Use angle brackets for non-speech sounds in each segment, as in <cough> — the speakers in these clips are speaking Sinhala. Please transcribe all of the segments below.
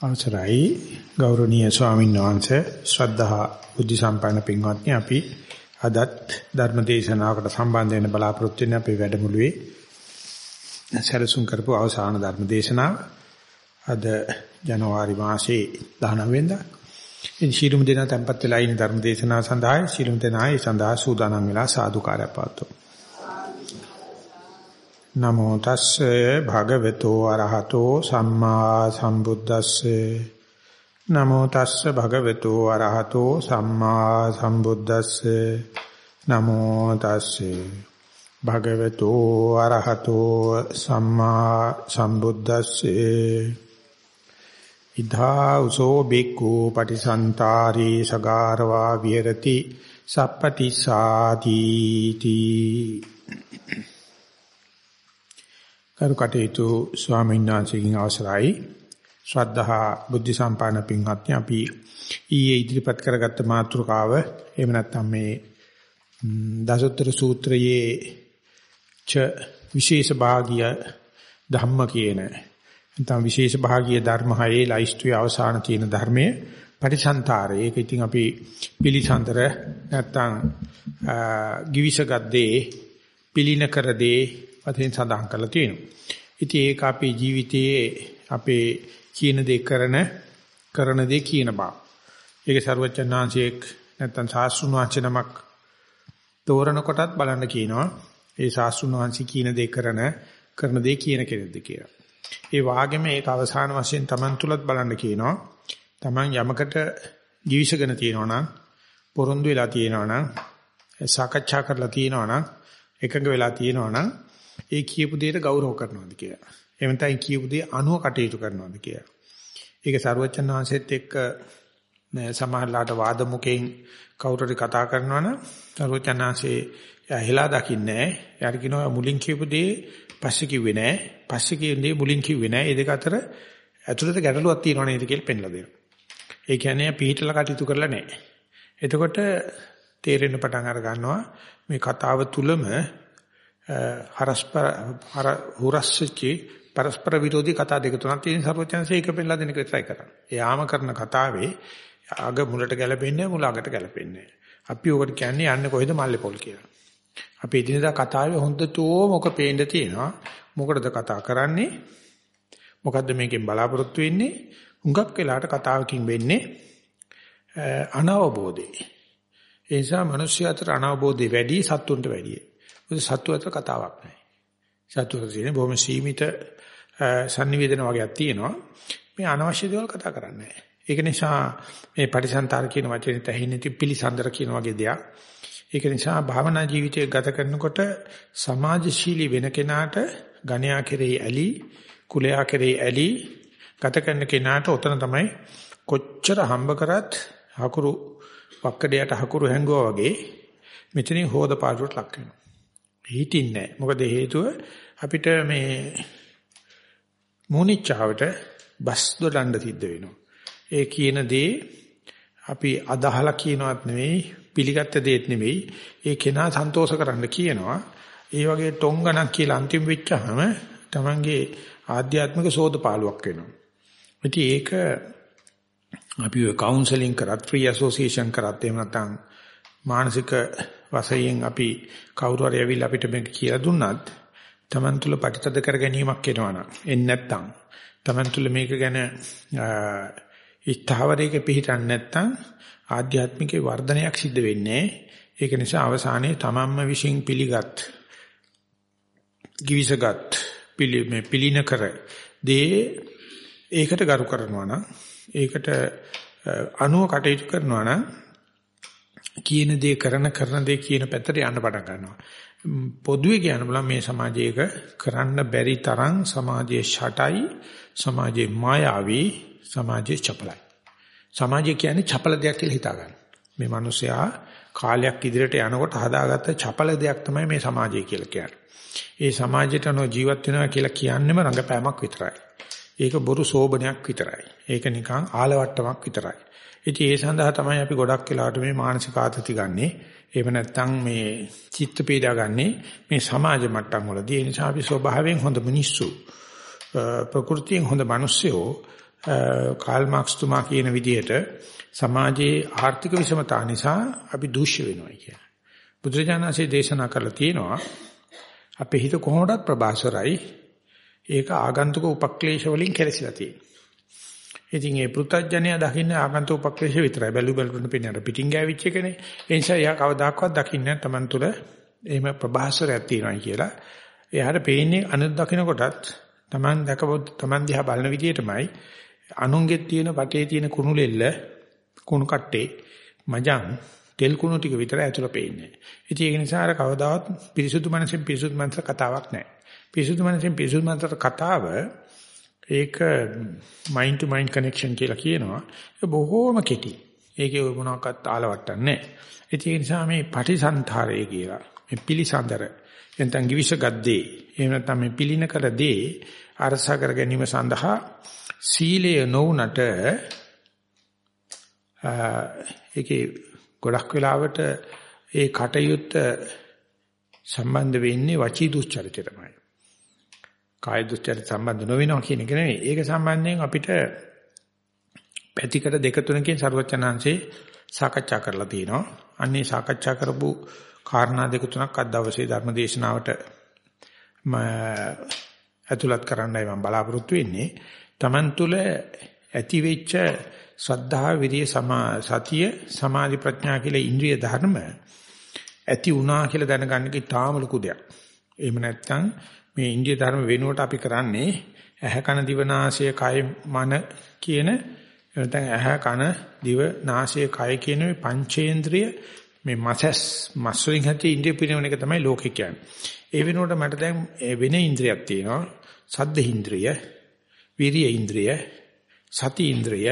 අවසරයි. ගෞරවනීය ස්වාමීන් වහන්සේ ශ්‍රද්ධා බුද්ධ සම්පන්න පින්වත්නි අපි අදත් ධර්ම දේශනාවකට සම්බන්ධ වෙන්න බලාපොරොත්තු වෙන අපේ වැඩමුළුවේ සැලසුම් කරපු අවසාන ධර්ම දේශනාව අද ජනවාරි මාසයේ 19 වෙනිදා. ඉන් ශීලුම් දින tempත් වෙලා ඉන්න ධර්ම දේශනාව සඳහා ශීලුම් දෙනායි සඳහා සූදානම් වෙලා සාදුකාරය පවතුමු නමෝ තස්සේ භගවතු අරහතෝ සම්මා සම්බුද්දස්සේ. නමෝ තස්සේ භගවතු අරහතෝ සම්මා සම්බුද්දස්සේ. නමෝ තස්සේ භගවතු අරහතෝ සම්මා සම්බුද්දස්සේ. ඉදා උසෝ බික්ඛු පටිසන්තරී සගාරවා විහෙරති සප්පති සාදීති කරු කටයුතු ස්වාමීන් වහන්සේගෙන් අවසරයි. ශ්‍රද්ධහා බුද්ධ සම්පාදන පින්වත්නි අපි ඊයේ ඉදිරිපත් කරගත්ත මාතෘකාව එහෙම නැත්නම් මේ දසුත්තර සූත්‍රයේ ච විශේෂ භාගිය ධම්ම කියන නැත්නම් විශේෂ භාගිය ධර්ම හයේ ලයිස්තුවේ අවසාන තියෙන ධර්මයේ පරිසන්තරය ඒක ඉතින් අපි පිළිසඳර නැත්නම් givisagaddee පිළින කර දේ වශයෙන් සඳහන් කරලා තියෙනවා. ඉතින් ඒක අපේ ජීවිතයේ අපේ කියන දේ කරන කරන දේ කියන බව. ඒක ਸਰවචන්නාංශයේක් නැත්තම් සාස්ෘණ වචනමක් තෝරන කොටත් බලන්න කියනවා. ඒ සාස්ෘණ වංශي කියන දේ කරන කරන දේ කියන කෙනෙක්ද කියලා. ඒ වාගෙම ඒක අවසාන වශයෙන් Taman තුලත් බලන්න කියනවා. Taman යමකට ජීවිසගෙන තියෙනවා නම් පොරොන්දු වෙලා තියෙනවා නම් සාකච්ඡා කරලා තියෙනවා නම් එකඟ වෙලා තියෙනවා නම් ඒ කියපු දෙයට ගෞරව කරනවාද කියලා. එහෙම නැත්නම් කියපු දේ අනුව කටයුතු කරනවාද කියලා. ඒක සරුවචන් වහන්සේත් එක්ක සමහරලාට වාද මුකෙන් කවුරුරි කතා කරනවා නම් සරුවචන් වහන්සේ හෙලා දකින්නේ නැහැ. යාර කියනවා මුලින් කියපු දේ පස්සේ කිව්වේ නැහැ. පස්සේ කියන දේ මුලින් කිව්වේ නැහැ. මේ දෙක අතර ඇතුළත ගැටලුවක් තියෙනව නේද කියලා පෙන්ලා දෙනවා. ඒ කියන්නේ පිළිහිටලා කටයුතු කරලා නැහැ. එතකොට තේරෙන්න පටන් අර ගන්නවා මේ කතාව තුලම හරස්පර හර හුරස්සචි පරස්පර විරෝධී කතා දෙක තුනක් තියෙන සර්වඥාන්සේ එක පෙන්නලා දෙන එක try කරා. එයාම කරන කතාවේ අග මුලට ගැලපෙන්නේ මුල අගට ගැලපෙන්නේ අපි ඔකට කියන්නේ යන්නේ කොහෙද මල්ලේ පොල් කියලා. අපි එදිනදා කතාවේ හොඳටම ඔක පේන්න තියෙනවා. මොකටද කතා කරන්නේ? මොකද්ද මේකෙන් බලාපොරොත්තු වෙන්නේ? හුඟක් වෙලාට කතාවකින් වෙන්නේ අනවබෝධේ. ඒ නිසා මිනිස්සු අතර අනවබෝධය වැඩි සත්තුන්ට වැඩියි. මොකද සත්තු අතර කතාවක් නැහැ. සත්තු අතර තියෙන බොහොම සීමිත sannivedana වගේක් තියෙනවා. මේ අනවශ්‍ය දේවල් කතා කරන්නේ ඒක නිසා මේ පරිසන්තර කියන වචනේ තැහින්නේ ති පිළිසඳර කියන වගේ දෙයක්. ඒක නිසා භාවනා ජීවිතය ගත කරනකොට සමාජශීලී වෙන කෙනාට ගණයා කෙරෙහි ඇලි කුලයා කෙරෙහි ඇලි ගත කරන කෙනාට උතන තමයි කොච්චර හම්බ කරත් හකුරු වක්කඩයට හකුරු හැංගුවා වගේ මෙතනින් හොද පාඩුවට ලක් වෙනවා. හිටින්නේ නැහැ. මොකද හේතුව අපිට මේ මොනිච්චාවට බස් දොඩන්න සිද්ධ වෙනවා. ඒ කියන දේ අපි අදහලා කියනවත් නෙවෙයි පිළිගත්ත දෙයක් නෙවෙයි ඒ කෙනා සන්තෝෂ කරන්න කියනවා. ඒ වගේ ටොංගණක් කියලා අන්තිම වෙච්චහම තමන්ගේ ආධ්‍යාත්මික සෝදපාලුවක් වෙනවා. ඉතින් ඒක අපි කවුන්සලින් කරත් ෆ්‍රී ඇසෝසියේෂන් කරත් එහෙම නැත්නම් මානසික වශයෙන් අපි කවුරු හරි ඇවිල්ලා අපිට මේක කියලා දුන්නත් Taman තුල ප්‍රතිතද කර ගැනීමක් එනවනම් එන්නේ නැත්තම් Taman තුල මේක ගැන ඉස්තාවරයක පිළිටන් නැත්තම් ආධ්‍යාත්මික වර්ධනයක් සිද්ධ වෙන්නේ ඒක නිසා අවසානයේ Tamanම විශ්ින් පිළිගත් givisagත් පිළිමේ පිළින කර දේ ඒකට ගරු කරනවා නම් ඒකට අනුව කටයුතු කරනවා නම් කියන දේ කරන කරන දේ කියන පැත්තට යන්න පටන් ගන්නවා. පොදුවේ කියන බල මේ සමාජයක කරන්න බැරි තරම් සමාජයේ ෂටයි සමාජයේ මායාවී සමාජයේ චපලයි. සමාජය කියන්නේ චපල දෙයක් කියලා හිතා ගන්න. මේ මිනිසයා කාලයක් ඉදිරියට යනකොට හදාගත්ත චපල දෙයක් තමයි මේ සමාජය කියලා කියන්නේ. ඒ සමාජයට නෝ ජීවත් වෙනවා කියලා කියන්නේම රංගපෑමක් විතරයි. ඒක බොරු සෝබනයක් විතරයි. ඒක නිකන් ආලවට්ටමක් විතරයි. ඉතින් ඒ සඳහා තමයි අපි ගොඩක් වෙලාවට මේ මානසික ආතති ගන්නෙ. එහෙම නැත්නම් මේ චිත්ත පීඩා ගන්නෙ මේ සමාජ මට්ටම් වලදී. ඒ නිසා අපි ස්වභාවයෙන් හොඳ මිනිස්සු ප්‍රകൃතියෙන් හොඳ මිනිස්සුෝ කාල් මාක්ස් තුමා කියන විදිහට සමාජයේ ආර්ථික විෂමතා නිසා අපි දූෂ්‍ය වෙනවා කියලා. බුදුරජාණන්සේ දේශනා කරලා තියෙනවා අපේ හිත කොහොමදත් ප්‍රබාසරයි ඒක ආගන්තුක උපක්ලේශ වලින් කෙලසිලා තියෙනවා. ඉතින් ඒ පෘථජ්ජනය දකින්න ආගන්තුක උපක්ලේශ විතරයි බැලු බැලුන පෙන්නට පිටින් ගෑවිච්ච එකනේ. ඒ නිසා එයා කවදාකවත් දකින්නේ නැහැ Taman තුල එහෙම ප්‍රබාසරයක් තියෙනවා කියලා. එයාට පේන්නේ අනුත් දකින්න කොටත් Taman දැකපොත් Taman දිහා බලන විදිහටමයි අනුන්ගෙත් තියෙන වටේ තියෙන කුණු ලෙල්ල කුණු කට්ටේ මජං තෙල් කුණු ටික විතරයි ඇතුළ පේන්නේ. ඉතින් ඒක නිසා අර කවදාවත් පිරිසුදු මනසෙන් පිරිසුදු මනසට කතාවක් නැහැ. පිරිසුදු මනසෙන් පිරිසුදු මනසට කතාව ඒක mind to mind connection කියලා කියනවා. ඒක බොහෝම කෙටි. ඒකේ මොනවාක්වත් ආලවට්ටන්නේ නැහැ. ඒ නිසා මේ පටිසන්තරය කියලා මේ පිළිසඳර එතෙන් givis ගද්දේ එහෙම නැත්නම් මේ පිළින කර දේ අරසා කර ගැනීම සඳහා සීලය නොඋනට ඒකේ ගොඩක් වෙලාවට ඒ කටයුත්ත සම්බන්ධ වෙන්නේ වචී දුස්චරිතයටමයි. කාය දුස්චරිත සම්බන්ධ නොවෙනවා කියන එක නෙවෙයි. ඒක සම්බන්ධයෙන් අපිට පැතිකඩ දෙක තුනකින් ਸਰවචනංශේ සාකච්ඡා කරලා තිනවා. අන්නේ සාකච්ඡා කරපු කාරණා දෙක තුනක් අද දවසේ ධර්ම දේශනාවට ඇතුළත් කරන්නයි මම බලාපොරොත්තු වෙන්නේ. Taman තුල ඇති වෙච්ච ශ්‍රද්ධා විරිය සතිය සමාධි ප්‍රඥා කියලා ඉන්ද්‍රිය ධර්ම ඇති වුණා කියලා දැනගන්න එක තාම ලොකු දෙයක්. එහෙම නැත්නම් මේ ඉන්ද්‍රිය ධර්ම වෙනුවට අපි කරන්නේ ඇහැ කන දිව නාසය කය මන කියන නැත්නම් ඇහැ කන දිව නාසය කය කියන මේ පංචේන්ද්‍රිය මේ මසස් මස්වලින් හැටි ඉන්ද්‍රිය පිනවන එක තමයි ලෝකේ කියන්නේ. ඒ වෙනුවට මට දැන් වෙන ඉන්ද්‍රියක් තියෙනවා. සද්ද ඉන්ද්‍රිය, විරිය ඉන්ද්‍රිය, සති ඉන්ද්‍රිය,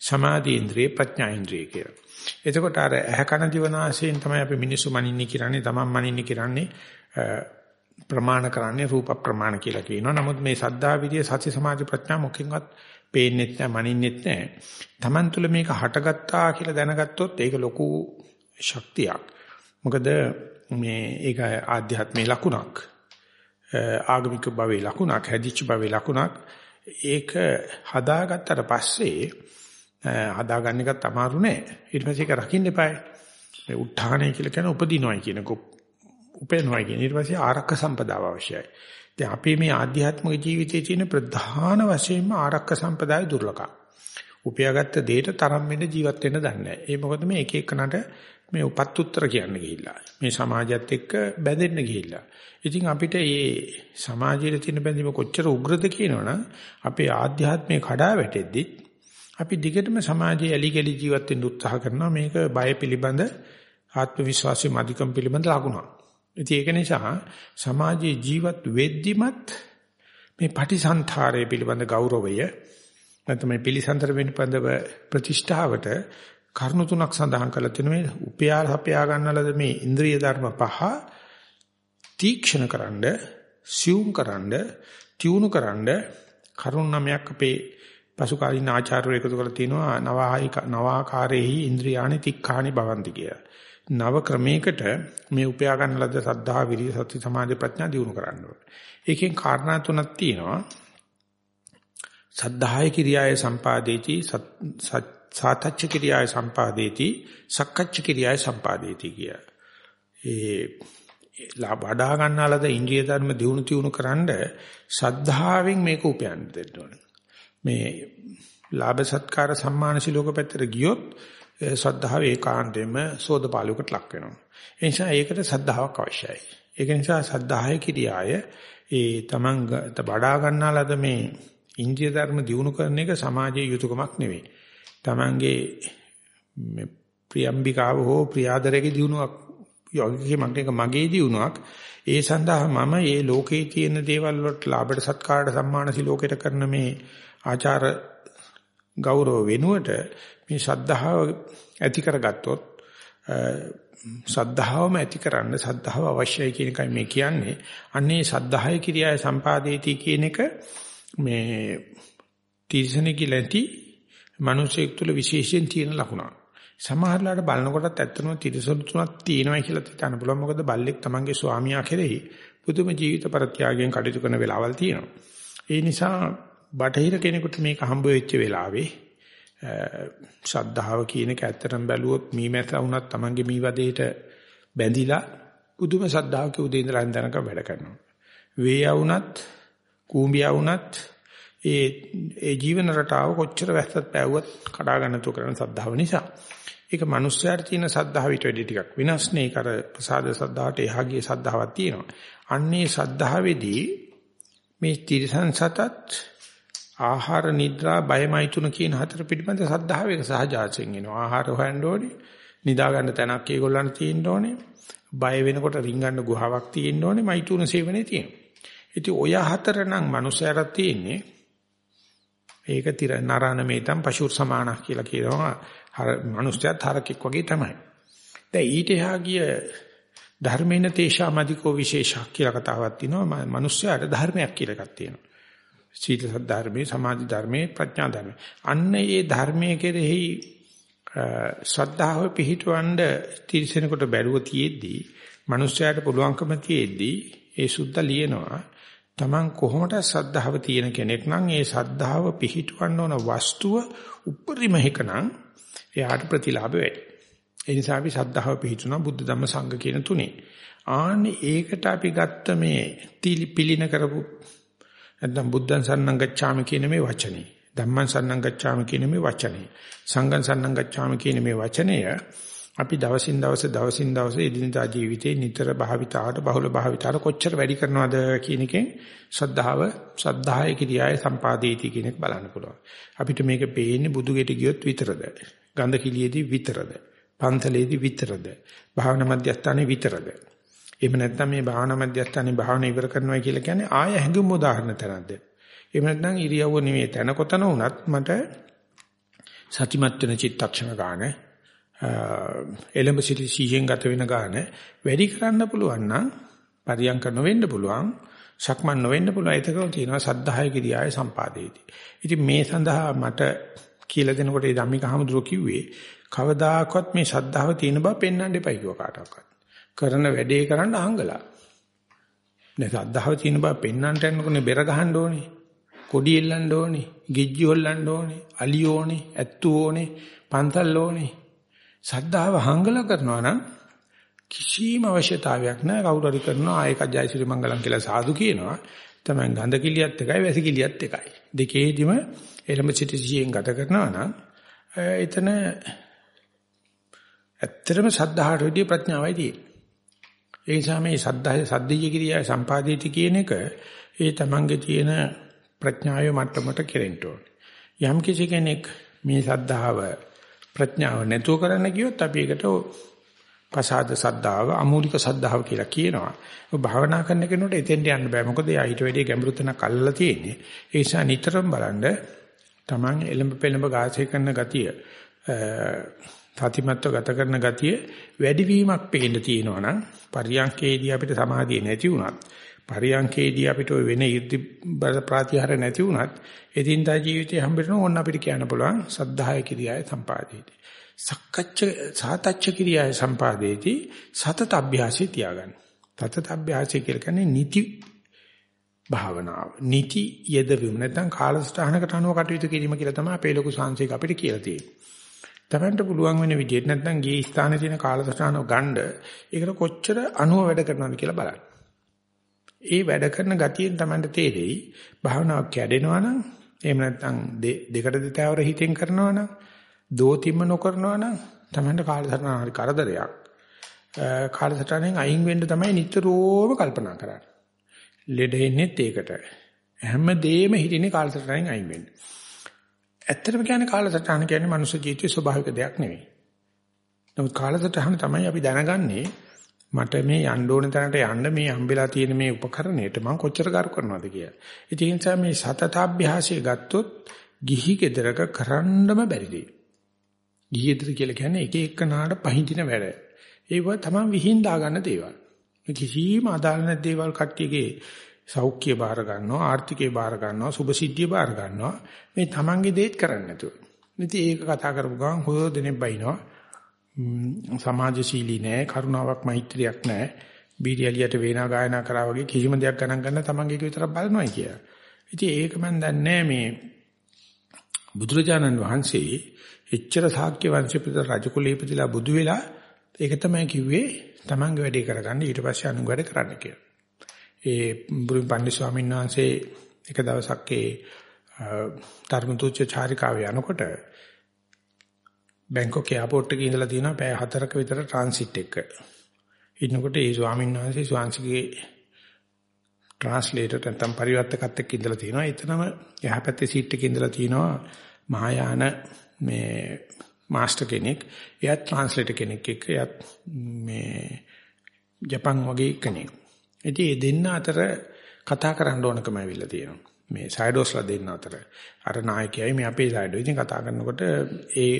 සමාධි ඉන්ද්‍රිය, ප්‍රඥා ඉන්ද්‍රිය කියලා. එතකොට අර ඇහ කන දිවනාසයෙන් තමයි අපි මිනිස්සු මනින්නේ කියන්නේ, තමන් මනින්නේ කියන්නේ ප්‍රමාණ කරන්නේ රූප ප්‍රමාණ කියලා කියනවා. නමුත් මේ සද්ධා විදිය සති සමාධි ප්‍රඥා මොකෙන්වත් පේන්නෙත් නැහැ, මනින්නෙත් නැහැ. තමන් තුළ මේක හටගත්තා කියලා දැනගත්තොත් ඒක ලොකු ශක්තියක්. මොකද මේ ඒක ආධ්‍යාත්මේ ලකුණක්. ආගමික භවයේ ලකුණක්, හැදිච්ච භවයේ ලකුණක්. ඒක හදාගත්තට පස්සේ හදාගන්න එකත් අමාරු නෑ. ඊට පස්සේ ඒක රකින්න එපායි. මේ උත්හානය කියලා කියන උපදිනවයි කියන උපේනවයි කියන ඊට පස්සේ ආරක්ක සම්පදාව අවශ්‍යයි. දැන් අපේ මේ ආධ්‍යාත්මික ජීවිතයේ තියෙන ප්‍රධාන වශයෙන්ම ආරක්ක සම්පදාය දුර්ලභයි. උපයාගත්ත දෙයට තරම් වෙන්න ජීවත් වෙන්න දන්නේ නැහැ. ඒ මොකද මේ එක එකනට මේ උපත් උත්තර කියන්න ගිහිල්ලා. මේ සමාජයත් එක්ක බැඳෙන්න ගිහිල්ලා. ඉතින් අපිට මේ සමාජයේ තියෙන බැඳීම කොච්චර උග්‍රද කියනවනම් අපේ ආධ්‍යාත්මයේ කඩා වැටෙද්දි අපි දිගටම සමාජයේ ඇලි ගලි ජීවත් වෙන්න උත්සාහ කරනවා මේක බය පිළිබඳ ආත්ම විශ්වාසයේ මධිකම් පිළිබඳ ලකුණක්. ඉතින් ඒක නිසා සමාජයේ ජීවත් වෙද්දිමත් මේ පටිසන්තරය පිළිබඳ ගෞරවය නැත්නම් මේ පිළිසන්තර පිළිබඳව ප්‍රතිෂ්ඨාවට කරුණු තුනක් සඳහන් කරලා තියෙනවා මේ උපයා හපයා ගන්නලද මේ ඉන්ද්‍රිය ධර්ම පහ තීක්ෂණකරනද සියුම්කරනද තියුණුකරනද කරුණ නමයක් අපේ පසුකාලීන ආචාර්යවරු එකතු කරලා තියෙනවා නවායි නවාකාරේහි ඉන්ද්‍රියානි තික්ඛානි භවಂತಿ කියලා. නව ක්‍රමයකට මේ උපයා ගන්න ලද සද්ධා විරිය සති සමාධි ප්‍රඥා දියුණු කරන්න ඕනේ. ඒකෙන් කාරණා තුනක් තියෙනවා. සද්ධාය කිරියාය සම්පාදේති සාතච්ච කිරියාය සම්පාදේති සක්කච්ච කිරියාය සම්පාදේති කිය. ඒ වඩා ගන්නාලද ඉන්ද්‍රිය ධර්ම දියුණු තියුණු කරන්ඩ සද්ධාවෙන් මේක උපයන්න දෙන්න ඕනේ. මේ ලාභ සත්කාර සම්මාන සිලෝක පැත්තට ගියොත් සද්ධාව ඒකාන්තයෙන්ම සෝදපාලුවකට ලක් වෙනවා. ඒ නිසා ඒකට සද්ධාාවක් අවශ්‍යයි. ඒක නිසා සද්ධාය කිරියාය ඒ තමන් වඩා ගන්නාලද මේ ඉන්ද්‍රිය ධර්ම දියුණු කරන එක සමාජයේ යුතුයකමක් නෙවෙයි. Tamange ප්‍රියම්බිකාව හෝ ප්‍රියාදරයේ දියුණුවක් යෝගිකමක් එක මගේ දියුණුවක්. ඒ සඳහා මම මේ ලෝකේ තියෙන දේවල් වලට ලාභයට සත්කාරයට සම්මාන සිලෝකයට කරන මේ ආචාර ගෞරව වෙනුවට මේ ශද්ධාව ඇති කරගත්තොත් සද්ධාවම ඇති කරන්න සද්ධාව අවශ්‍යයි කියන එකයි මේ කියන්නේ. අන්නේ සද්ධාය කිරියාය සම්පාදේති කියන එක මේ තීර්ෂණික ලැති මිනිසෙක් තුළ විශේෂයෙන් තියෙන ලකුණක්. සමහරලාට බලනකොටත් ඇත්තම තිරසොල් තුනක් තියෙනවා කියලා හිතන්න පුළුවන්. මොකද බල්ලෙක් තමන්ගේ ස්වාමියා කෙරෙහි පුදුම ජීවිත පරිත්‍යාගයෙන් කටයුතු කරන වෙලාවල් තියෙනවා. ඒ නිසා බටහිර කෙනෙකුට මේක හම්බ වෙච්ච වෙලාවේ ශ්‍රද්ධාව කියන එක ඇත්තටම බැලුවොත් මීමැත වුණත් Tamange මී වදේට බැඳිලා පුදුම ශ්‍රද්ධාවක උදේ ඉඳලා අන්දනක වැඩ කරනවා. වේය වුණත් කූඹියා වුණත් ඒ ඒ ජීවන රටාව කොච්චර වැස්සත් පෑවුවත් කඩා ගන්න තු කරන ශ්‍රද්ධාව නිසා. ඒක මිනිස්යාට තියෙන ශ්‍රද්ධාව ඊට වැඩි ටිකක් වෙනස් නේ. ඒක අර ප්‍රසාද ශ්‍රද්ධාවට එහා ගිය ශ්‍රද්ධාවක් තියෙනවා. අන්නේ ශ්‍රද්ධාවේදී මේ තිරසන් සතත් ආහාර නිද්‍රා බයමයි තුන කියන හතර පිළිබඳ ශ්‍රද්ධාව එක සහජාසයෙන් එනවා. ආහාර හොයන්න ඕනේ. නිදා ගන්න තැනක් ඒගොල්ලන්ට තියෙන්න ඕනේ. බය වෙනකොට රින්ගන්න ගුහාවක් තියෙන්න ඕනේ. මයිතුන සේවනේ තියෙනවා. ඉතින් ඔය හතර නම් මනුස්සයරත් තියෙන්නේ ඒක තිර නරණ මේතම් පශුර් සමානක් කියලා කියනවා. හර මනුස්සයත් හරකෙක් වගේ තමයි. දැන් ඊට එහා ගිය ධර්මේන තේෂාමදිකෝ විශේෂක් කියලා කතාවක් තියෙනවා. මනුස්සයාට ධර්මයක් කියලා එකක් තියෙනවා. සීල ධර්මයේ සමාධි ධර්මයේ ප්‍රඥා ධර්මයේ. අන්න ඒ ධර්මයේ කෙරෙහි ශ්‍රද්ධාව පිහිටවන්න තිරසෙනකොට බැරුව තියෙද්දී මනුස්සයාට පුළුවන්කම තියෙද්දී ඒ සුද්ධ ලියනවා Taman කොහොමද ශ්‍රද්ධාව තියෙන කෙනෙක් නම් ඒ ශ්‍රද්ධාව පිහිටවන්න ඕන වස්තුව උපරිම එකනම් එයාට ප්‍රතිලාභ වැඩි. ඒ නිසා අපි ශ්‍රද්ධාව පිහිටුනා බුද්ධ ධම්ම සංඝ කියන තුනේ. ආන්නේ ඒකට අපි ගත්ත මේ පිළින කරපු නැත්නම් බුද්ධං සරණං ගච්ඡාමි කියන මේ වචනේ. ධම්මං සරණං ගච්ඡාමි කියන මේ වචනේ. සංඝං සරණං ගච්ඡාමි කියන මේ වචනය අපි දවසින් දවස දවසින් දවස එදිනදා ජීවිතේ නිතර භාවිතාවට බහුල භාවිතාවට කොච්චර වැඩි කරනවද කියන එකෙන් ශ්‍රද්ධාව ශ්‍රද්ධාය කිරියාය සම්පාදේති කියන එක බලන්න පුළුවන්. අපිට මේක පේන්නේ බුදු ගෙට ගියොත් විතරද? ගන්ධ කිලියේදී විතරද? පන්තලේදී විතරද? භාවනා මධ්‍යස්ථානයේ විතරද? එහෙම නැත්නම් මේ භාවනා මධ්‍යස්ථානයේ භාවනා ඉවර කරනවා කියලා කියන්නේ ආය හැඟුම් උදාහරණ තරක්ද? එහෙම නැත්නම් ඉරියව්ව නෙමෙයි තැන කොතන වුණත් මට සතිමත් වෙන චිත්තක්ෂණ ගන්න එලඹ සිටි සීයෙන් ගත වෙන ගාන වැඩි කරන්න පුළුවන් නම් පරියන්ක නොවෙන්න පුළුවන් සක්මන් නොවෙන්න පුළුවන් ඒකෝ තියෙනවා සද්ධාය කිරියාය සම්පාදේති. ඉතින් මේ සඳහා මට කියලා දෙනකොට ඒ ධම්මික හමුදුර කිව්වේ කවදාකවත් මේ ශ්‍රද්ධාව තියෙන බව පෙන්වන්න එපයි කිව්ව කාටවත්. කරන වැඩේ කරන්න අහංගලා. දැන් ශ්‍රද්ධාව තියෙන බව පෙන්වන්නට යනකොනේ බෙර ගහන්න ඕනේ. කොඩි එල්ලන්න ඕනේ. ගිජ්ජි හොල්ලන්න ඕනේ. අලි ඕනේ. ඇත්තු ඕනේ. පන්තල් ඕනේ. සද්ධාව හංගල කරනවා නම් කිසිම අවශ්‍යතාවයක් නැහැ කවුරු හරි කරනවා ආයක ජයසිරි මංගලම් කියලා සාදු කියනවා තමයි ගඳ කිලියත් එකයි වැසි කිලියත් එකයි දෙකේදිම එළඹ සිට සියෙන් ගත කරනවා නම් එතන ඇත්තටම සද්ධාහට වැඩිය ප්‍රඥාවයි තියෙන්නේ ඒ නිසා මේ සද්ධාය සද්දීය කිරියා සම්පාදිතී කියන එක ඒ තමන්ගේ තියෙන ප්‍රඥාවේ මට්ටමට කෙරෙන්න ඕනේ යම් කිසි කෙනෙක් මේ සද්ධාව ප්‍රඥාව නැතුව කරන්න ගියොත් අපි ඒකට පසාද සද්ධාව අමූලික සද්ධාව කියලා කියනවා. ඔය භාවනා කරන කෙනෙකුට එතෙන්ට යන්න බෑ. මොකද එයා ඊට වැඩිය ගැඹුරු තැනක් අල්ලලා තියෙන්නේ. ඒ නිසා නිතරම බලන්න Taman එලඹ පෙලඹ ගාසේ කරන ගතිය තාතිමත්ව ගත කරන ගතිය වැඩිවීමක් පේන්න තියෙනවා නම් පරියන්කේදී අපිට සමාධිය නැති වුණත් පරියංකේදී අපිට ඔය වෙන 이르දි ප්‍රාතිහාර නැති වුණත් එදින්දා ජීවිතේ හම්බෙන්න ඕන අපිට කියන්න පුළුවන් සද්ධාය කිරියාය සම්පාදේති. සක්කච්ඡ සාතච්ඡ කිරියාය සම්පාදේති සතත අභ්‍යාසය තියාගන්න. සතත අභ්‍යාසය කියලා කියන්නේ නිති භාවනාව. නිති යෙදවීම නැත්නම් කාලසටහනකට අනුව කටයුතු කිරීම කියලා තමයි අපේ ලොකු සංසේක අපිට කියලා තියෙන්නේ. තමන්ට පුළුවන් වෙන විදිහට නැත්නම් ගියේ ස්ථානයේ තියෙන කාලසටහන ගන්න ඒකට කොච්චර අනුව වැඩ කරනවද කියලා බලන්න. ඒ වැඩ කරන ගතියෙන් තමයි තේරෙයි භාවනාව කැඩෙනවා නම් එහෙම නැත්නම් දෙකට දෙතවර හිතෙන් කරනවා නම් දෝතිම්ම නොකරනවා නම් තමයි කාලසටහන හරි කරදරයක්. කාලසටහනෙන් අයින් වෙන්න තමයි නිතරම කල්පනා කරන්නේ. ලෙඩ එන්නේත් ඒකට. හැමදේම හිටින්නේ කාලසටහනෙන් අයින් වෙන්න. ඇත්තටම කියන්නේ කාලසටහන කියන්නේ මනුෂ්‍ය ජීවිතයේ ස්වභාවික දෙයක් නෙවෙයි නමුත් කාලසටහන තමයි අපි දැනගන්නේ මට මේ යන්න ඕන තැනට යන්න මේ හම්බෙලා තියෙන මේ උපකරණයට මම කොච්චර කරු කරනවද කියලා. ඒ නිසා මේ සතතාභ්‍යාසය ගත්තොත් ගිහි ගෙදරක කරන්නම බැරි දෙයක්. ගිහි ගෙදර කියලා කියන්නේ එක එක නාඩ පහින්දින වැඩ. ඒව තමයි විහිං දාගන්න දේවල්. කිසිම අදාළ නැති දේවල් කට්ටියගේ සෞඛ්‍ය බාර ගන්නවා ආර්ථිකේ බාර ගන්නවා සුභසිද්ධිය බාර ගන්නවා මේ තමන්ගේ දේත් කරන්නේ නැතුව. ඉතින් ඒක කතා කරපු ගමන් හොය දෙනෙක් බයිනවා. සමාජශීලී නෑ කරුණාවක් මෛත්‍රියක් නෑ බීඩියලියට වේනා ගායනා කරා වගේ කිසිම දෙයක් ගණන් ගන්න තමන්ගේ විතරක් බලනවායි කියලා. ඉතින් ඒක මම දන්නේ මේ බුදුරජාණන් වහන්සේ එච්චර ශාක්‍ය වංශිත රජ කුලේ ඉපදිලා බුදු වෙලා ඒක තමයි කිව්වේ තමන්ගේ වැඩේ කරගන්න ඊට පස්සේ අනුන් වැඩ කරන්න කියලා. ඒ බුදුන් පන්දි ස්වාමීන් වහන්සේ එක දවසක් ඒ ධර්මතුච්ච චාරිකාවේ යනකොට බැංකොක් එයාපෝට් එකේ ඉඳලා තියෙනවා පැය 4ක විතර ට්‍රාන්සිට් එක. ඉන්නකොට ඒ ස්වාමීන් වහන්සේ ස්වාංශිකේ ට්‍රාන්ස්ලේටර් නැත්නම් පරිවර්තකත් එක්ක ඉඳලා තියෙනවා. එතනම එහා පැත්තේ සීට් එකේ ඉඳලා තියෙනවා මහායාන මේ මාස්ටර් කෙනෙක්. එයාත් ට්‍රාන්ස්ලේටර් කෙනෙක් එක්ක එයාත් මේ ජපන් වගේ කෙනෙක්. ඉතින් මේ දෙන්න අතර කතා කරන්න ඕනකම ඇවිල්ලා තියෙනවා. මේ සයිඩෝස්ලා දෙන්න අතර. අර නායකයයි මේ අපේ සයිඩෝ. ඉතින් කතා කරනකොට ඒ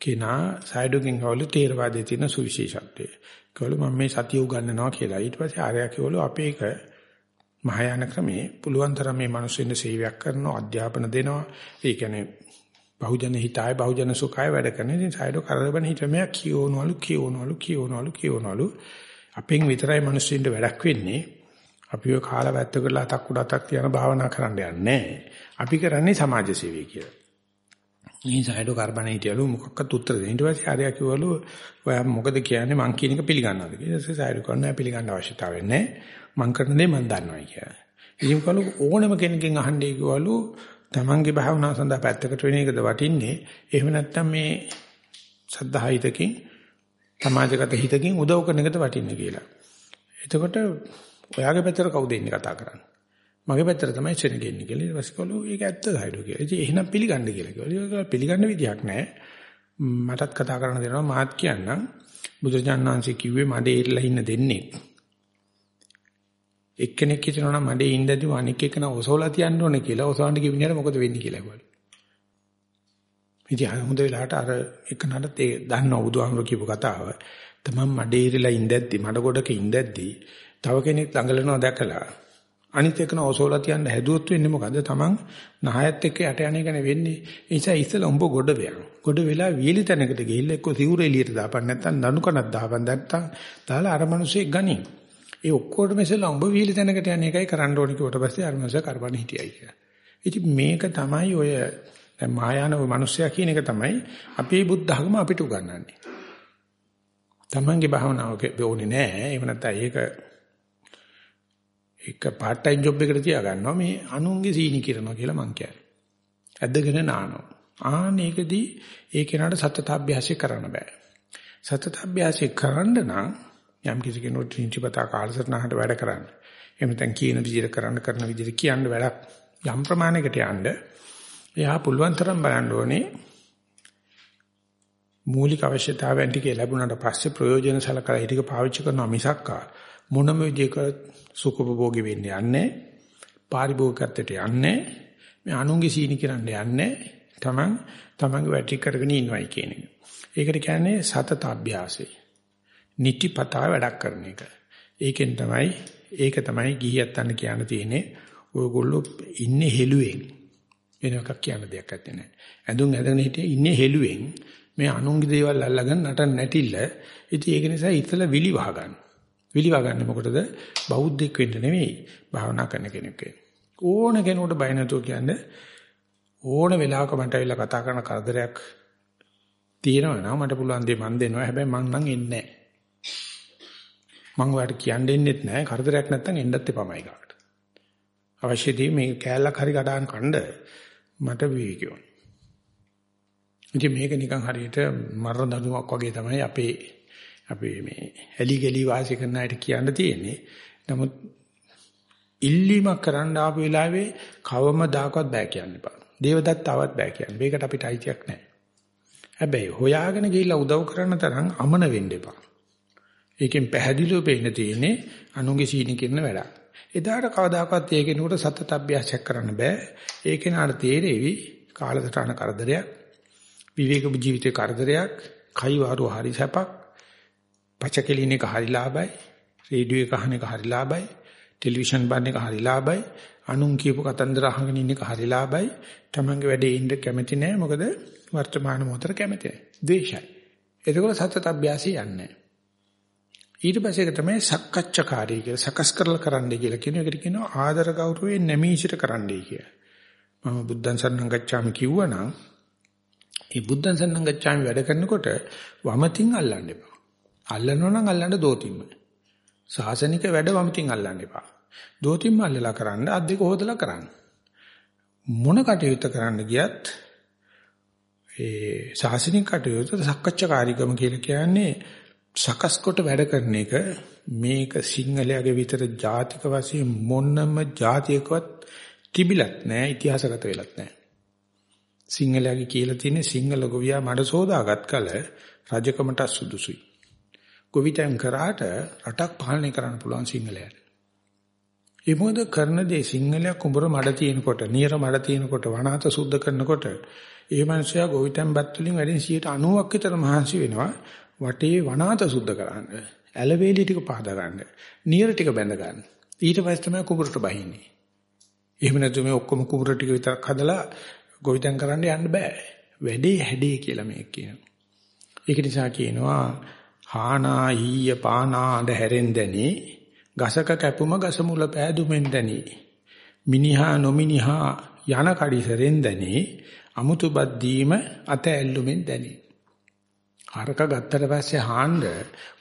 කෙනා සයිඩෝගෙන් කවලු තේරවාදයේ තියෙන සුවිශේෂත්වය. කවලු මම මේ සතිය උගන්වනවා කියලා. ඊට පස්සේ ආර්යයා කවලු අපේ එක මහායාන ක්‍රමේ පුළුවන් තරම් මේ මිනිස්සුන්ට සේවයක් කරනවා, අධ්‍යාපන දෙනවා. ඒ කියන්නේ බහුජන හිතාය බහුජන සුඛාය වැඩ කරන. ඉතින් සයිඩෝ කරබන හිතමයක් කියවනවලු කියවනවලු කියවනවලු කියවනවලු. අපෙන් විතරයි මිනිස්සුන්ට වැඩක් වෙන්නේ. අපි ඔය කාලා වැත්ත කරලා අතක් උඩ අතක් තියන භාවනා කරන්න යන්නේ අපි කරන්නේ සමාජ සේවය කියලා. මේ සයිඩෝ කාබන් හිටියලු මොකක්වත් උත්තර දෙන්න. ඊට පස්සේ ආර්යා කිව්වලු ඔයා මොකද කියන්නේ මං කියන එක පිළිගන්නවද කියලා. ඊට පස්සේ සයිඩෝ කරනවා පිළිගන්න අවශ්‍යතාවය නැහැ. මං කරන දේ මං දන්නවා කියලා. ඉතින් කලු ඕනම කෙනකින් අහන්නේ කිව්වලු තමන්ගේ භාවනාව සඳහා පැත්තකට වෙන එකද වටින්නේ. එහෙම නැත්නම් මේ සද්ධාහිතකින් සමාජගත හිතකින් උදව් කරන එකද වටින්නේ කියලා. එතකොට ඔයාගේ පැත්තට කවුද ඉන්නේ කතා කරන්නේ? මගේ පැත්තට තමයි සෙනගෙන්නේ කියලා. ඊට පස්සේ කළු ඒක ඇත්ත සයිඩෝ කියලා. ඉතින් එහෙනම් පිළිගන්න කියලා කිව්වා. ඒක පිළිගන්න විදියක් නැහැ. මටත් කතා කරන්න දෙනවා මාත් කියන්නම්. බුදුරජාණන් වහන්සේ කිව්වේ මඩේ ඉරලා ඉන්න දෙන්නේ. එක්කෙනෙක් හිතනවා නම් මඩේ ඉඳදී අනික් එකන ඔසවලා තියන්න ඕනේ කියලා. ඔසවන්න කිව්විනේට මොකද වෙන්නේ කියලා කිව්වලු. ඉතින් හොඳ වෙලාවට අර එකනට ඒ දන්නව බුදුහාමුදුරු කියපු කතාව. තමන් මඩේ ඉරලා ඉඳද්දි මඩ ගොඩක ඉඳද්දි තව කෙනෙක් ළඟලනවා දැකලා අනිත් එකන ඔසෝලා තියන්න හැදුවොත් වෙන්නේ මොකද? Taman නහයත් එක්ක යට යන එකනේ වෙන්නේ. ඒ නිසා ඉස්සෙල්ලා උඹ ගොඩ වෙයන්. ගොඩ වෙලා වීලි තැනකට ගිහිල්ලා එක්ක සිවුර එළියට දාපන් නැත්නම් දණු කනක් දාපන් නැත්නම් දාලා අර මිනිස්සෙක් ගනින්. ඒ ඔක්කොටම ඉස්සෙල්ලා උඹ වීලි තැනකට යන එකයි කරන්න ඕනේ කිව්වට පස්සේ අර මිනිස්සයා කරබන හිටියයි කියලා. ඉතින් මේක තමයි ඔය දැන් මායාන ඔය මිනිස්සයා කියන එක තමයි අපේ බුද්ධ ධර්ම අපිට උගන්වන්නේ. Tamange භාවනාවක ඕනේ නෑ. එහෙම නැත්නම් ඒක එක part time job එකකට තියා ගන්නවා මේ අනුන්ගේ සීනි කිරනවා කියලා මං කියන්නේ. ඇද්දගෙන නානවා. ආන ඒකදී ඒ කෙනාට සතතාභ්‍යාසය කරන්න බෑ. සතතාභ්‍යාසය කරන්න නම් යම් කිසි කෙනෙකුට නිතිපතා කාලසටහනට වැඩ කරන්න. එහෙම නැත්නම් කියන විදිහට කරන්න කරන විදිහට කියන්න වැඩක් යම් ප්‍රමාණයකට යන්න එයා පුළුවන් තරම් බලන්න ඕනේ මූලික අවශ්‍යතාවයන් ටික ලැබුණාට පස්සේ ප්‍රයෝජන සලකලා ඊටික පාවිච්චි කරනවා මිසක්කා මොනම විදිහක සුඛභෝගී වෙන්නේ යන්නේ පාරිභෝගිකත්වයට යන්නේ මේ අනුන්ගේ සීනි කරන්න යන්නේ තමන් තමන්ගේ වැටි කරගෙන ඉන්නවයි කියන එක. ඒකට කියන්නේ සතත අභ්‍යාසය. නිතිපතා වැඩක් කරන එක. ඒකෙන් තමයි ඒක තමයි ගිහියත් අන්න කියන්න තියෙන්නේ ඔයගොල්ලෝ ඉන්නේ හෙළුවෙන් වෙන එකක් කියන්න දෙයක් නැත්තේ නෑ. ඇඳුම් ඇඳගෙන හිටියේ ඉන්නේ හෙළුවෙන් මේ අනුන්ගේ දේවල් අල්ලගෙන නටන්න නැටිල්ල. ඉතින් ඒක නිසා ඉතල විලි වහ ගන්න. විලිවා ගන්න මොකටද? බෞද්ධෙක් වෙන්න නෙවෙයි භාවනා කරන කෙනෙක් වෙන්න. ඕන කෙනෙකුට බය නැතුව කියන්නේ ඕන වෙලාවක මට ඇවිල්ලා කතා කරන කරදරයක් තියෙනවා නම් මට පුළුවන් දේ මන් දෙනවා. හැබැයි මං නම් එන්නේ නැහැ. මං ඔයාලට කියන්න දෙන්නෙත් නැහැ. කරදරයක් නැත්තම් එන්නත් එපාමයි කාට. අවශ්‍යදී මේ කෑල්ලක් හරි කඩාන කණ්ඩ මට විවේකීවන. ඉතින් මේක නිකන් හරියට මරණ දඬුවමක් වගේ තමයි අපේ අපි මේ ඇලි ගලි වාසය කරන අයට කියන්න තියෙන්නේ. නමුත් ඉල්ලීමක් කරන්න ආපු වෙලාවේ කවමදාකවත් බෑ කියන්න එපා. දේවදත්තවත් බෑ කියන්න. මේකට අපිට අයිතියක් නැහැ. හැබැයි හොයාගෙන ගිහිල්ලා උදව් කරන තරම් අමන වෙන්න එපා. ඒකෙන් පැහැදිලිව පේන්න තියෙන්නේ අනුගේ සීනි කිරන වැඩක්. එදාට කවදාකවත් ඒ කෙනෙකුට සතත අභ්‍යාසයක් කරන්න බෑ. ඒ කෙනාට තේරෙවි කාලසටහන කරදරයක්, විවේක ජීවිතේ කරදරයක්, කයිවාරු හරි සැපක්, පචකෙලින එක හරි ලාභයි. රේඩියෝ එක අහන එක හරි ලාභයි. ටෙලිවිෂන් බලන එක හරි ලාභයි. අනුන් කියපු කතන්දර අහගෙන ඉන්න එක හරි ලාභයි. තමන්ගේ වැඩේ ඉන්න කැමති නෑ. මොකද වර්තමාන මොහොතට කැමති නෑ. ද්වේෂයි. එතකොට සතත අභ්‍යාසය යන්නේ ඊට පස්සේ ඒක තමයි සක්කච්ඡාකාරී කියලා සකස් කරලා කරන්නයි කියලා කියන එකට කියනවා ආදර ගෞරවයෙන් නැමීසිට කරන්නයි කියලා. මම බුද්ධං සරණං ගච්ඡාමි කිව්වනම් ඒ බුද්ධං සරණං ගච්ඡාමි වැඩ කරනකොට වමතින් අල්ලන්න එපා. අල්ලනවා නම් අල්ලන්න දෝතිම්ම. සාසනික වැඩ වමතින් අල්ලන්න එපා. දෝතිම්ම අල්ලලා කරන්න අත් දෙක හොදලා කරන්න. මොන කටයුත්ත කරන්න ගියත් ඒ සාසනික කටයුත්ත සක්කච්ඡාකාරීකම කියලා කියන්නේ සකස් කොට වැඩ කරන එක මේක සිංහලයාගේ විතර ජාතික වශයෙන් මොනම ජාතියකවත් තිබිලත් නැහැ ඉතිහාසගත වෙලත් නැහැ. සිංහලයාගේ කියලා තියෙන සිංහල ගොවියා මඩ සෝදාගත් කල රජකමට සුදුසුයි. ගොවිතැන් කරාට රටක් පාලනය කරන්න පුළුවන් සිංහලයාට. ඒ මොකද කරන දේ සිංහලයා කුඹර මඩ තියෙනකොට, නියර මඩ තියෙනකොට, වනාත සුද්ධ කරනකොට ඒ මනුස්සයා ගොවිතැන් බත් වලින් වැඩින් 90ක් විතර මහන්සි වෙනවා වටේ වනාත සුද්ධ කරන්න. ඇලවේලි ටික පහදා ගන්න. නියර ටික බැඳ ගන්න. ඊට පස්සේ තමයි කුඹරට බහින්නේ. එහෙම නැතු මේ ඔක්කොම කුඹර ටික විතරක් හදලා ගොවිතැන් කරන්න යන්න බෑ. වැඩේ හැඩේ කියලා මේක කියනවා. ඒක නිසා කියනවා හානා ඊය පානා අඳ හැරෙන් දැනි ගසක කැපුම ගස මුල පෑදුමෙන් දැනි මිනිහා නොමිනිහා යන කඩිසරෙන් දැනි අමුතුබත් දීම අත ඇල්ලුමෙන් දැනි හරක ගත්තට පස්සේ හාන්න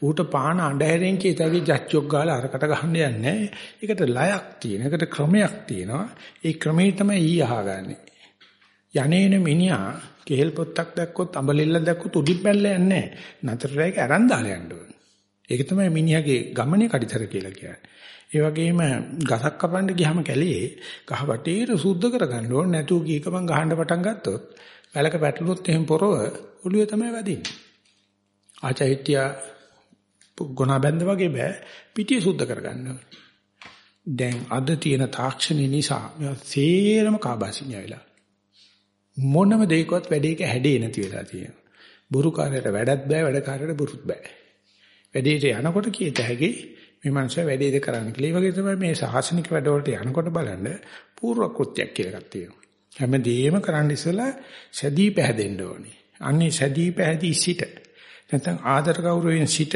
ඌට පාන අඬහැරෙන් කීතගේ ජච්චොක් ගාලා අරකට ගහන්න යන්නේ. ඒකට ලයක් තියෙන. ඒකට ක්‍රමයක් තියෙනවා. ඒ ක්‍රමේ තමයි ඊ අහගන්නේ. යන්නේන මිනිහා කෙහෙල් පොත්තක් දැක්කොත් අඹලිල්ල දැක්කොත් උඩින් පැල්ල යන්නේ නතරට ඒක අරන් දාලා යන්න ඕනේ. ඒක තමයි මිනිහාගේ ගමනේ කඩිතර කියලා කියන්නේ. ඒ වගේම ගසක් කපන්න ගියාම කැලේ ගහ වටේට සුද්ධ කරගන්න ඕනේ නැතුව කීක මං ගහන්න පටන් ගත්තොත් වැලක පැටලුනොත් එහෙම පොරව ඔළුවේ තමයි වැදින්නේ. ආචෛත්‍ය ගුණ බැඳ වගේ බෑ පිටිය සුද්ධ කරගන්න දැන් අද තියෙන තාක්ෂණය නිසා සේරම කාබාසිනිය වෙලා මොනම දෙයකවත් වැඩේක හැඩේ නැති වෙලා තියෙනවා බුරු කාර්යයට වැඩත් බෑ වැඩ කාර්යයට බුරුත් බෑ වැඩේට යනකොට කීත හැකි මේ මනුස්සයා වැඩේද කරන්න කියලා. ඒ වගේ තමයි මේ සාසනික වැඩවලට යනකොට බලන්න පූර්ව කෘත්‍යයක් කියලා එකක් තියෙනවා. හැමදේම කරන්න ඉස්සලා සැදී පැහැදෙන්න ඕනේ. අන්නේ සැදී පැහැදී සිට නැත්නම් ආදර ගෞරවයෙන් සිට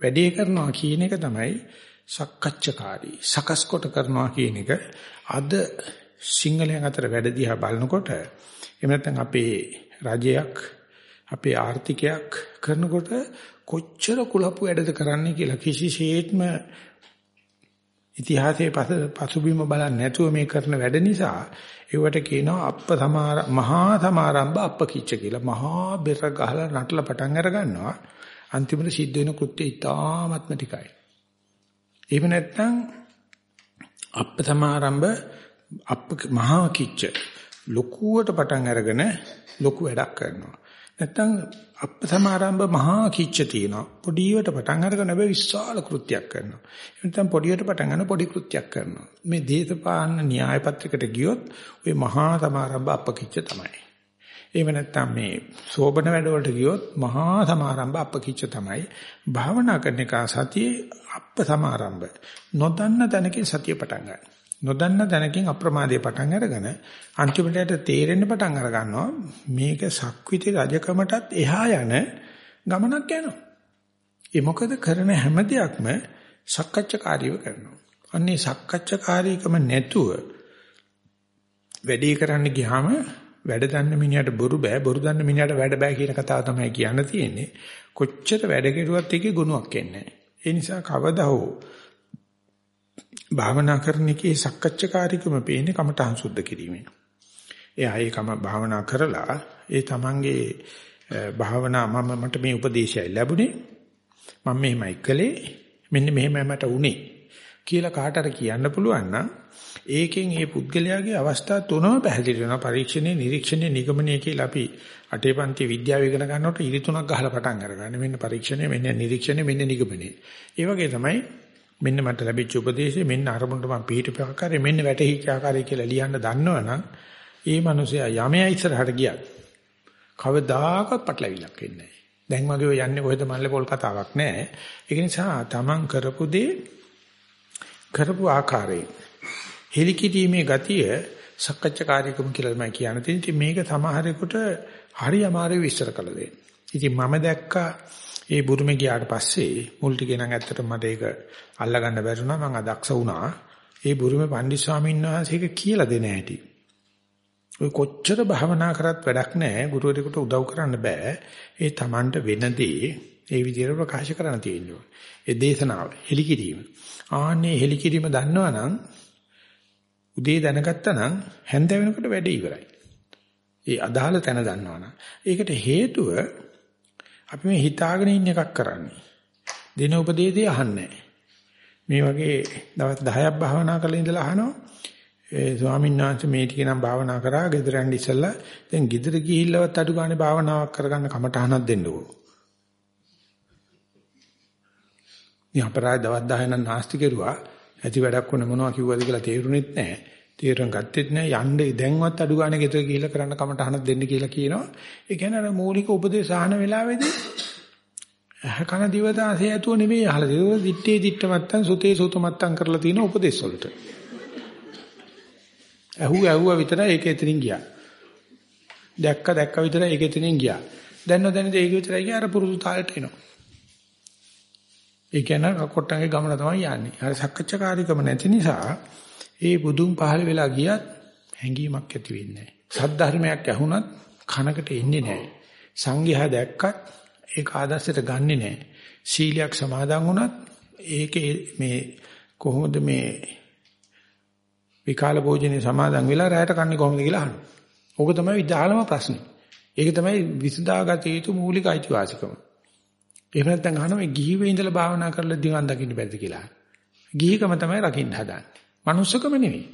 වැඩේ කරනවා කියන එක තමයි සක්කච්ඡකාරී සකස් කොට කරනවා කියන එක. අද සිංහලයන් අතර වැඩ දිහා බලනකොට එහෙම නැත්නම් අපේ රජයක් අපේ ආර්ථිකයක් කරනකොට කොච්චර කුලප්පු වැඩද කරන්නේ කියලා කිසිසේත්ම ඉතිහාසයේ පසුබිම බලන්නේ නැතුව මේ කරන වැඩ නිසා ඒවට කියනවා අප්ප සමාර මහා සමාරම්භ අප්ප කිච්ච කියලා. මහා බෙර ගහලා නටලා පටන් අර ගන්නවා. අන්තිමට සිද්ධ වෙන කෘත්‍ය ඉතාමත්ම ටිකයි. එහෙම නැත්නම් අප්ප සමාරම්භ අප්ප මහා කිච්ච ලොකුවට පටන් අරගෙන ලොකු වැඩක් කරනවා. නැත්තම් අප සමාරම්භ මහා කිච්ච තියෙනවා. පොඩියට පටන් අරගෙන හැබැයි විශාල කෘත්‍යයක් කරනවා. නැත්තම් පොඩියට පටන් ගන්න පොඩි කෘත්‍යයක් කරනවා. මේ දේශපාලන න්‍යාය පත්‍රයකට ගියොත් ওই මහා සමාරම්භ අප කිච්ච තමයි. එහෙම නැත්තම් මේ සෝබන වැඩවලට ගියොත් මහා සමාරම්භ අප කිච්ච තමයි. භාවනා කරන එක සතියේ අප සමාරම්භ. නොදන්න තැනකින් සතිය පටන් ගන්නවා. නොදන්න දැනකින් අප්‍රමාදයේ පටන් අරගෙන අන්තිමට තේරෙන්න පටන් අර ගන්නවා මේක සක්විති රජකමටත් එහා යන ගමනක් යනවා. ඒ මොකද කරන හැම දෙයක්ම සක්කච්ඡාකාරීව කරනවා. අන්නේ සක්කච්ඡාකාරීකම නැතුව වැඩේ කරන්න ගියාම වැඩ දන්න මිනිහට බොරු බෑ බොරු දන්න මිනිහට වැඩ බෑ කියන කතාව තමයි කියන්න තියෙන්නේ. කොච්චර වැඩ කෙරුවත් ඒකේ ගුණයක් එන්නේ නැහැ. ඒ නිසා කවදා හෝ භාවනා කරන එකේ සක්කච්ඡාකාරීකම පේන්නේ කමඨහං සුද්ධ කිරීමෙන්. එයා ඒකම භාවනා කරලා ඒ තමන්ගේ භාවනා මම මට මේ උපදේශය ලැබුණේ. මම මෙහෙමයි කළේ. මෙන්න මෙහෙමයි මට උනේ කියලා කාටට කියන්න පුළුවන් නම් ඒකෙන් මේ පුද්ගලයාගේ අවස්ථා තුනම පැහැදිලි වෙනවා. පරීක්ෂණේ නිරීක්ෂණේ නිගමනයේ කියලා අපි අටේ පන්ති විද්‍යාව ඉගෙන ගන්නකොට ඉරි තුනක් ගහලා පටන් අරගන්න. මෙන්න පරීක්ෂණය මෙන්න නිරීක්ෂණය මෙන්න නිගමනය. ඒ වගේ තමයි මෙන්න මට ලැබිච්ච උපදේශය මෙන්න අරමුණට මම පිළිපිට ආකාරය මෙන්න වැටහිච්ච ආකාරය කියලා ලියන්න දන්නවනම් ඒ මනුස්සයා යමයා ඉස්සරහට ගියත් කවදාකවත් පටලවිලක් වෙන්නේ නැහැ. දැන් වගේ ඔය යන්නේ කොහෙද මල්ලේ පොල් කතාවක් නැහැ. ඒක නිසා තමන් කරපු දේ කරපු ආකාරයෙන් හෙලිකිරීමේ ගතිය සක්කච්ඡාකාරීකම කියලා තමයි කියන්න තියෙන්නේ. මේක සමහරෙකුට හරි අමාරුයි විස්තර කළ දෙන්න. ඉතින් මම දැක්කා ඒ බුරුමේ ගියාට පස්සේ මුල් ටිකේ නම් ඇත්තට මට ඒක අල්ලගන්න බැරුණා මම අදක්ෂ වුණා. ඒ බුරුමේ පණ්ඩිත ස්වාමීන් වහන්සේ ඒක කියලා දෙන හැටි. ඔය කොච්චර භවනා කරත් වැඩක් නැහැ ගුරුවරයෙකුට උදව් කරන්න බෑ. ඒ Tamanට වෙනදී ඒ විදිහට ප්‍රකාශ කරන්න තියෙනවා. ඒ දේශනාව හෙලිකිරීම. ආන්නේ හෙලිකිරීම දන්නවනම් උදේ දැනගත්තා නම් හැන්ද වෙනකොට වැඩේ ඉවරයි. ඒ අදාළ තැන දන්නවනම්. ඒකට හේතුව අපි මේ හිතාගෙන ඉන්න එකක් කරන්නේ. දින උපදේශය අහන්නේ මේ වගේ දවස් 10ක් භාවනා කරලා ඉඳලා අහනවා. ඒ ස්වාමීන් වහන්සේ මේ ටික නම් භාවනා කරා ගෙදර යන්න ඉස්සෙල්ලා දැන් ගෙදර ගිහිල්ලවත් අඩු ගානේ භාවනාවක් කරගන්න කමටහනක් දෙන්නකෝ. මේ අපරාධ දවස් 10 නම් නාස්ති කෙරුවා. ඇති වැඩක් වුණ මොනවා කිව්වද කියලා තේරුණෙත් නැහැ. තේරුම් ගත්තෙත් නැහැ. යන්නේ දැන්වත් අඩු ගානේ ගෙදර ගිහිල්ලා කරන්න කමටහනක් දෙන්න කියලා කියනවා. ඒ කියන්නේ අර මූලික උපදේශ ආහන වෙලාවේදී අහ කන දිවදාසේ ඇතුව නෙවෙයි අහලා ඒක දිත්තේ දිට්ඨමත්තන් සුතේ සුතමත්තන් කරලා තියෙන උපදේශ වලට. ඇහුව ඇහුව විතරයි ඒක එතනින් ගියා. දැක්ක දැක්ක විතරයි ඒක එතනින් ගියා. දැන් නොදැනද ඒක විතරයි ගියා අර පුරුදු තාලෙට එනවා. ඒ කියන්නේ කොට්ටන්ගේ ගමන තමයි යන්නේ. අර සක්කච්ඡාකාරීකම නැති නිසා ඒ බුදුන් පහළ වෙලා ගියත් හැඟීමක් ඇති වෙන්නේ නැහැ. සද්ධර්මයක් ඇහුණත් කනකට එන්නේ නැහැ. සංඝයා දැක්කත් ඒක ආදර්ශයට ගන්නෙ නැහැ. සීලයක් සමාදන් වුණත් ඒකේ මේ කොහොමද මේ විකාල භෝජනේ සමාදන් වෙලා රැයට කන්නේ කොහොමද කියලා අහනවා. ඕක තමයි විදාලම ප්‍රශ්නේ. ඒක තමයි විසඳාගත යුතු මූලික අයිතිවාසිකම. එහෙම නැත්නම් අහනවා මේ ගිහි වේ ඉඳලා භාවනා කරලා දිවන් දකින්න බැරිද කියලා. ගිහිකම තමයි රකින්න හදන්නේ. manussකම නෙවෙයි.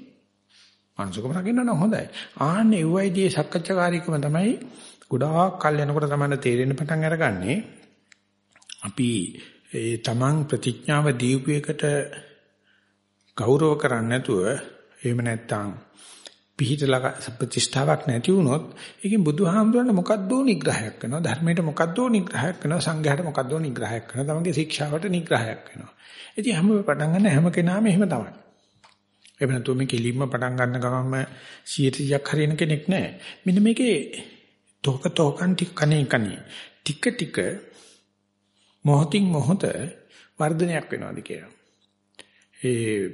manussකම රකින්න නම් හොඳයි. ආන්නේ උවයිදී සක්කච්ඡාකාරීකම තමයි ගොඩාක් කල් යනකොට තමයි තේරෙන්න පටන් අරගන්නේ. අපි ඒ තමන් ප්‍රතිඥාව දීපු එකට ගෞරව කරන්නේ නැතුව එහෙම නැත්නම් පිහිටලා ප්‍රතිෂ්ඨාවක් නැති වුණොත් ඒකෙන් බුදුහාමුදුරන්ට මොකද්දෝ නිග්‍රහයක් වෙනවා? ධර්මයට මොකද්දෝ නිග්‍රහයක් වෙනවා? සංඝයාට මොකද්දෝ නිග්‍රහයක් වෙනවා? තමන්ගේ ශික්ෂාවට නිග්‍රහයක් වෙනවා. ඉතින් හැම පටන් ගන්න හැම කෙනාම එහෙම තමයි. එහෙම නැතුව මේ කෙලින්ම පටන් ගන්න ගමන්ම 100ක් හරියන කෙනෙක් නැහැ මෙන්න මේකේ තෝක තෝකන් ටික කණේ කණේ. ටික ටික මොහොතින් මොහොත වර්ධනයක් වෙනවාද කියලා. ඒ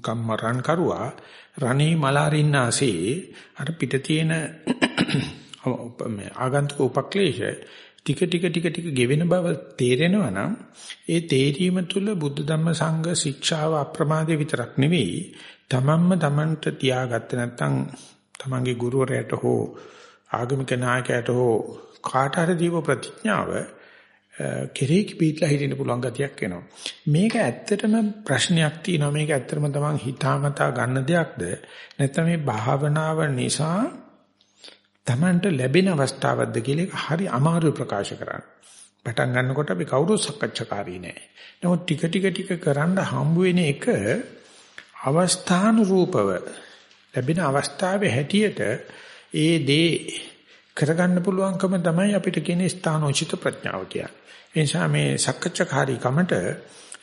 කම්මරන් කරුවා රණේ මලාරින්නාසේ අර පිට තියෙන <coughs> ආගන්තුක උපක්ලේශ ටික ටික ටික ටික ගෙවෙන බව තේරෙනවා නම් ඒ තේරීම තුළ බුද්ධ ධම්ම සංඝ ශික්ෂාව අප්‍රමාදේ විතරක් නෙවෙයි තමන්ම තමන්ට තියාගත්තේ නැත්නම් තමන්ගේ ගුරුවරයාට හෝ ආගමික නායකයාට හෝ කාට හරි දීව ප්‍රතිඥාව කෙරෙහි පිටලා හිටින්න පුළුවන් ගතියක් එනවා. මේක ඇත්තටම ප්‍රශ්නයක් තියෙනවා. මේක ඇත්තටම තමන් හිතාමතා ගන්න දෙයක්ද? නැත්නම් මේ භාවනාව නිසා තමන්ට ලැබෙන අවස්ථාවක්ද කියලා ඒක හරි අමාරු ප්‍රකාශ කරන්න. පටන් ගන්නකොට අපි කවුරු සක්කච්ඡාකාරී නෑ. නමුත් ටික ටික ටික කරන්න හම්බ වෙන එක අවස්ථානුරූපව ලැබෙන අවස්ථාවේ හැටියට ඒ දේ කරගන්න පුළුවන්කම තමයි අපිට කියන්නේ ස්ථානෝචිත ප්‍රඥාව කියන්නේ. ඒ නිසා මේ සක්කච්ඡාකාරී කමට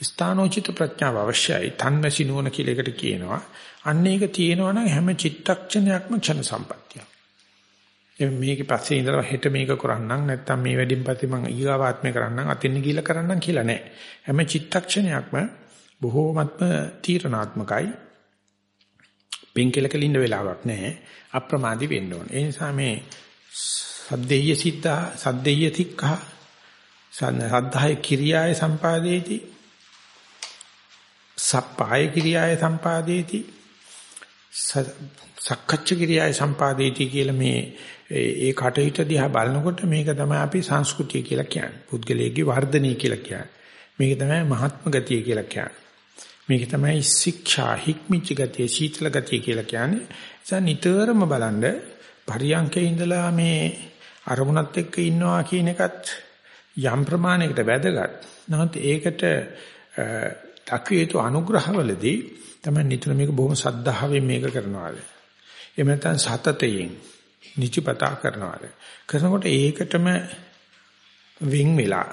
ස්ථානෝචිත ප්‍රඥාව අවශ්‍යයි. තන්මැසි නුවණ කියලා එකට කියනවා. අන්න ඒක තියෙනවා නම් හැම චිත්තක්ෂණයක්ම ක්ෂණ සම්පත්තිය. මේකේ පස්සේ ඉඳලා හෙට මේක කරන්නම් නැත්නම් මේ වැඩින් පස්සේ මම ඊගාවාත්මේ කරන්නම් අතින් ගිහිල්ලා කරන්නම් කියලා නෑ. හැම චිත්තක්ෂණයක්ම බොහෝමත්ම තීරණාත්මකයි. පින්කලකල ඉන්න වෙලාවක් නෑ. අප්‍රමාදී වෙන්න ඕනේ. ඒ නිසා මේ සද්දේය සිද්ධා සද්දේය තික්ඛා සද්ධාය කිරියාය සම්පාදේති සප්පාය කිරියාය සම්පාදේති සක්කච්ඡ කිරියාය සම්පාදේති කියලා මේ ඒ කටයුතු දිහා බලනකොට මේක තමයි අපි සංස්කෘතිය කියලා කියන්නේ. පුද්ගලයේ වර්ධනය කියලා කියන්නේ. මේක තමයි මහත්ම ගතිය කියලා කියන්නේ. මේක තමයි ශික්ෂා හික්මිච්ච ගතිය සීතල ගතිය කියලා කියන්නේ. ඒ නිතරම බලන්න පරියන්කේ ඉඳලා මේ අරමුණත් එක්ක ඉන්නවා කියන එකත් යම් ප්‍රමාණයකට වැදගත්. නමුත් ඒකට දක්වියතු අනුග්‍රහවලදී තමයි නිතර මේක බොහොම සද්ධාවෙන් මේක කරනවාද. එහෙම නැත්නම් සතතයෙන් නිචපතා කරනවාද. කරනකොට ඒකටම වින් වෙලා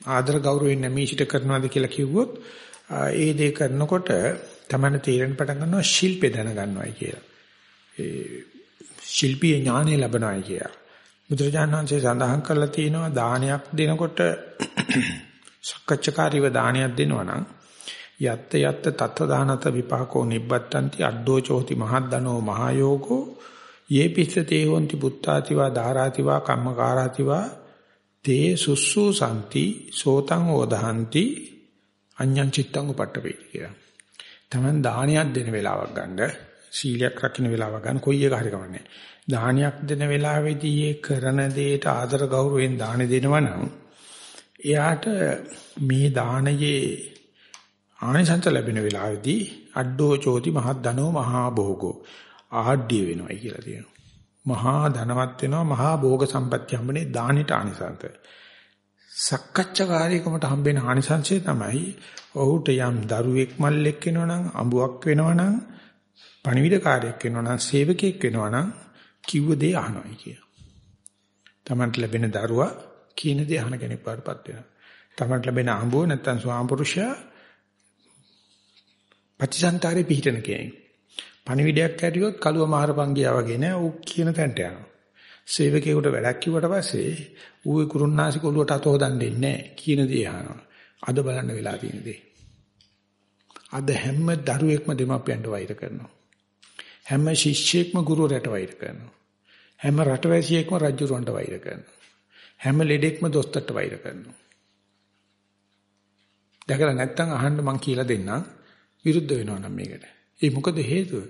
ආදර ගෞරවයෙන් නැමීසිට කරනවාද කියලා කිව්වොත් ඒ දේ කරනකොට තමයි තීරණ පටන් ගන්නවා ශිල්පේ දැන ගන්නවායි කියලා. ඒ ශිල්පීය ඥානය ලැබනවායි කියලා. බුදුරජාණන්සේ සඳහන් කරලා තියෙනවා දානයක් දෙනකොට <coughs> සක්කච්ඡකාරීව දානයක් දෙනවා නම් යත්ත යත්ත තත්ව දානත විපාකෝ නිබ්බත්තන්ති අඩ්ඩෝ චෝති මහද්දනෝ මහයෝගෝ යේ පිස්සතේ හොಂತಿ පුත්තාතිවා ධාරාතිවා කම්මකාරාතිවා තේ සුස්සු සම්ති සෝතං ඕදහන්ති අඤ්ඤං චිත්තං උපට්ඨපේ කියලා. Taman දානයක් දෙන වෙලාවක් ගන්න සීලයක් රකින්න වෙලාවක් ගන්න කොයි එක හරි කවන්නේ. දානයක් දෙන වෙලාවේදී ඒ කරන දෙයට ආදර ගෞරවයෙන් දාන දෙනවා නම් එයාට මේ දානයේ ආනිසංස ලැබෙන වෙලාවේදී අඩ්ඩෝ චෝති මහද්දනෝ මහා භෝගෝ ආඩ්‍ය වෙනවයි කියලා තියෙනවා. මහා ධනවත් වෙනවා මහා භෝග සම්පත්‍ය හම්බනේ දානිට ආනිසංස. සක්කච්ඡාකාරීකමට හම්බෙන ආනිසංසය තමයි ඔහුට යම් දරුවෙක් මල්ලෙක් වෙනවනම් අඹුවක් වෙනවනම් පණිවිඩකාරයෙක් වෙනවනම් සේවකයෙක් වෙනවනම් කිව්ව දේ අහනවායි කිය. තමන්ට ලැබෙන දරුවා කියන දේ අහන කෙනෙක් වඩපත් වෙනවා. තමන්ට ලැබෙන අඹුව නැත්තම් ස්වාමපුරුෂයා පටිසන්තරේ පිහිටන කෙනෙක්. පණිවිඩයක් ඇරියොත් කළුව මහරපංගියා වගේ නෑ ඌ කියන තැනට යනවා. සේවකයෙකුට වැඩක් කිව්වට පස්සේ ඌේ කුරුන්නාසික ඔළුවට අත හොදන්න දෙන්නේ නෑ කියන දේ අහනවා. අද බලන්න වෙලා තියෙන දේ. අද හැම දරුවෙක්ම දෙමාපියන්ට වෛර කරනවා. හැම ශිෂ්‍යයෙක්ම ගුරුවරයාට වෛර කරනවා. හැම රටවැසියෙක්ම රජුරවන්ට වෛර කරනවා. හැම ලෙඩෙක්ම දොස්තරට වෛර කරනවා. දැකලා නැත්තම් අහන්න මං කියලා දෙන්නම් විරුද්ධ වෙනවා නම් මේකට. ඒ මොකද හේතුව?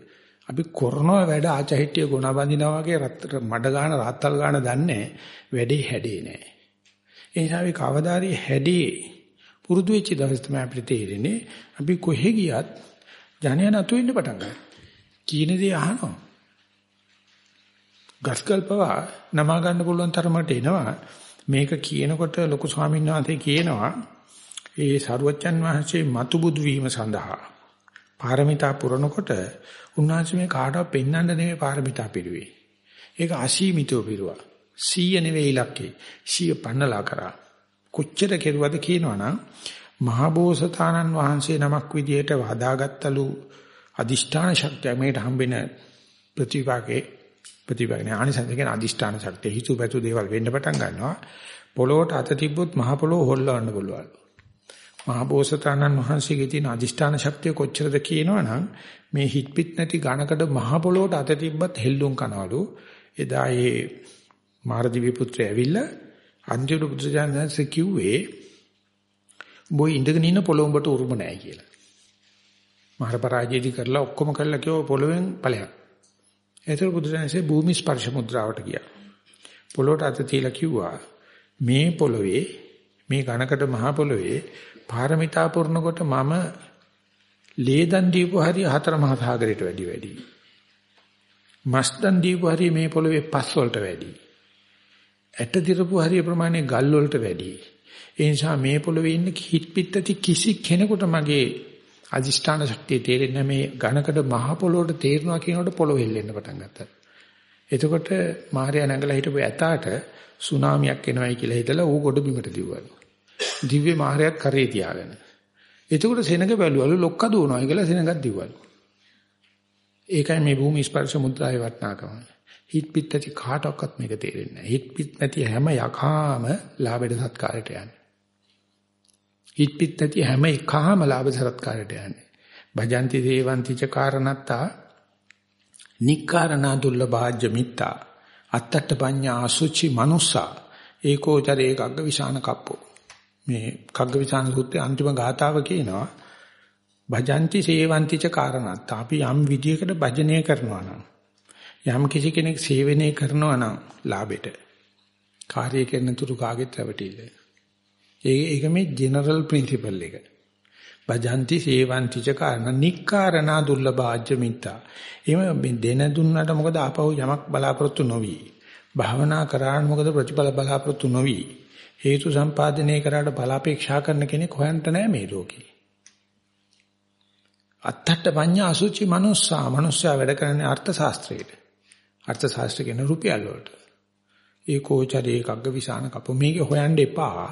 අපි කරනවා වැඩ ආචහිටිය ගුණ බඳිනවා වගේ මඩ ගන්න රාත්තල් ගන්න දන්නේ වැඩේ හැඩේ නෑ. ඒ නිසා අපි කවදාරි හැඩේ පුරුදු වෙච්ච දවස් තමයි අපිට තේරෙන්නේ අපි කොහෙ ගියත් ජනයා නතු වෙන්න පටන් ගන්නවා. කීන දේ අහනවා. ගස්කල් පවා නමා ගන්න පුළුවන් තරමට එනවා. මේක කියනකොට ලොකු ස්වාමීන් වහන්සේ කියනවා ඒ සරුවච්චන් වහන්සේ මතු බුදු වීම සඳහා පාරමිතා පුරනකොට උන්වහන්සේ මේ කාටවත් පෙන්වන්න නෙමෙයි පාරමිතා පිරුවේ. ඒක අසීමිතව පිරුවා. 100 නෙවෙයි ඉලක්කේ. 100 පන්නලා කරා. කොච්චර කෙරුවද කියනවනම් මහබෝසතාණන් වහන්සේ නමක් විදියට හදාගත්තලු අදිෂ්ඨාන ශක්තිය මේට හම්බෙන ප්‍රතිපාකේ ප්‍රතිපාකනේ ආනිසංස කියන අදිෂ්ඨාන ශක්තිය හිතු පැතු දේවල් වෙන්න පටන් ගන්නවා පොළොවට අත තිබ්බොත් මහ පොළොව හොල්ලවන්න පුළුවන් මහබෝසතාණන් වහන්සේගේ තියෙන අදිෂ්ඨාන ශක්තිය කොච්චරද කියනවනම් මේ හිටපිට නැති ඝනකඩ මහ පොළොවට අත තිබ්බත් හෙල්ලුම් කනවලු එදා ඒ මාරදිවි පුත්‍රය ඇවිල්ලා අන්තිම බුදුසජාණන්සේ කිව්වේ බොයි ඉඳගෙන ඉන්න පොළොව උඹට උරුම නැහැ කියලා. මහර පරාජයදී කරලා ඔක්කොම කරලා කිව්ව පොළොවෙන් ඵලයක්. ඒතර බුදුසජාණන්සේ භූමි ස්පර්ශ මුද්‍රාවට ගියා. පොළොවට අත තියලා කිව්වා මේ පොළොවේ මේ ඝනකට මහ පොළොවේ පාරමිතා පුරනකොට මම ලේදන් දීපු හරිය හතර මහා සාගරයට වැඩි වැඩි. මස්දන් දීපු හරිය මේ පොළොවේ පස් වලට වැඩි. ඇට දිරපු හරිය ප්‍රමාණය ගල් වලට වැඩි. ඒ නිසා මේ පොළොවේ ඉන්න හිට පිටති කිසි කෙනෙකුට මගේ අදිෂ්ඨාන ශක්තිය තේරෙන්නේ මේ ඝනකඩ මහ පොළොවට තේරෙනවා කියනකොට පොළොව හෙල්ලෙන්න පටන් ගත්තා. එතකොට මාර්යා නැගලා හිටපු ඇතාට සුනාමියක් එනවයි කියලා හිතලා ඌ ගොඩ බිමට දිව්වලු. දිව්‍ය මාහරයක් කරේ තියාගෙන. එතකොට සෙනඟ බැලුවලු ලොක්ක දුවනවා කියලා සෙනඟක් දිව්වලු. ඒකයි මේ භූමි ස්පර්ශ මුද්‍රාවේ වටනාකම. හිත පිට ඇති කාටවත් මේක තේරෙන්නේ නැහැ. හිත පිට නැති හැම යකාම ලාභයට සත්කාරයට යන්නේ. හිත පිට ඇති හැම එකහම ලාභ සත්කාරයට යන්නේ. භජନ୍ତି දේවන්ති ච කාරණත්තා නික්කාරණා දුර්ලභාජ්‍ය මිත්තා අත්තට පඤ්ඤා අසුචි මනුස්සා ඒකෝචරේ එකග්ග විශාන කප්පෝ මේ කග්ගවිසාන සූත්‍රයේ අන්තිම ගාථාව කියනවා භජନ୍ତି සේවନ୍ତି ච කාරණාත් අපි යම් විදියකට භජනය කරනවා නම් යම් කිසි කෙනෙක් සේවනය කරනවා නම් ලාභෙට කාර්යය කරන තුරු කාගෙත් රැවටිල්ල. ඒ ඒක මේ ජෙනරල් ප්‍රින්සිපල් එක. භජନ୍ତି සේවନ୍ତି ච කාරණා නික්කාරණා දුර්ලභාජ්‍ය මිත්තා. එහෙම මේ දෙන දුන්නට මොකද ආපහු යමක් බලාපොරොත්තු නොවි. භාවනා කරාන මොකද ප්‍රතිඵල බලාපොරොත්තු නොවි. හේතු සම්පාදනය කරාට බලාපේක්ෂා කරන කෙනෙක් හොයන්ට නැහැ මේ ලෝකේ. අත්තට පඤ්ඤා අසුචි මනුස්සා මනුස්සයා වැඩ කරන්නේ අර්ථ ශාස්ත්‍රයේ. අර්ථ ශාස්ත්‍ර කියන රුපියල් වලට. ඒකෝචරේ එකග්ග විසාන කප මේක හොයන්න එපා.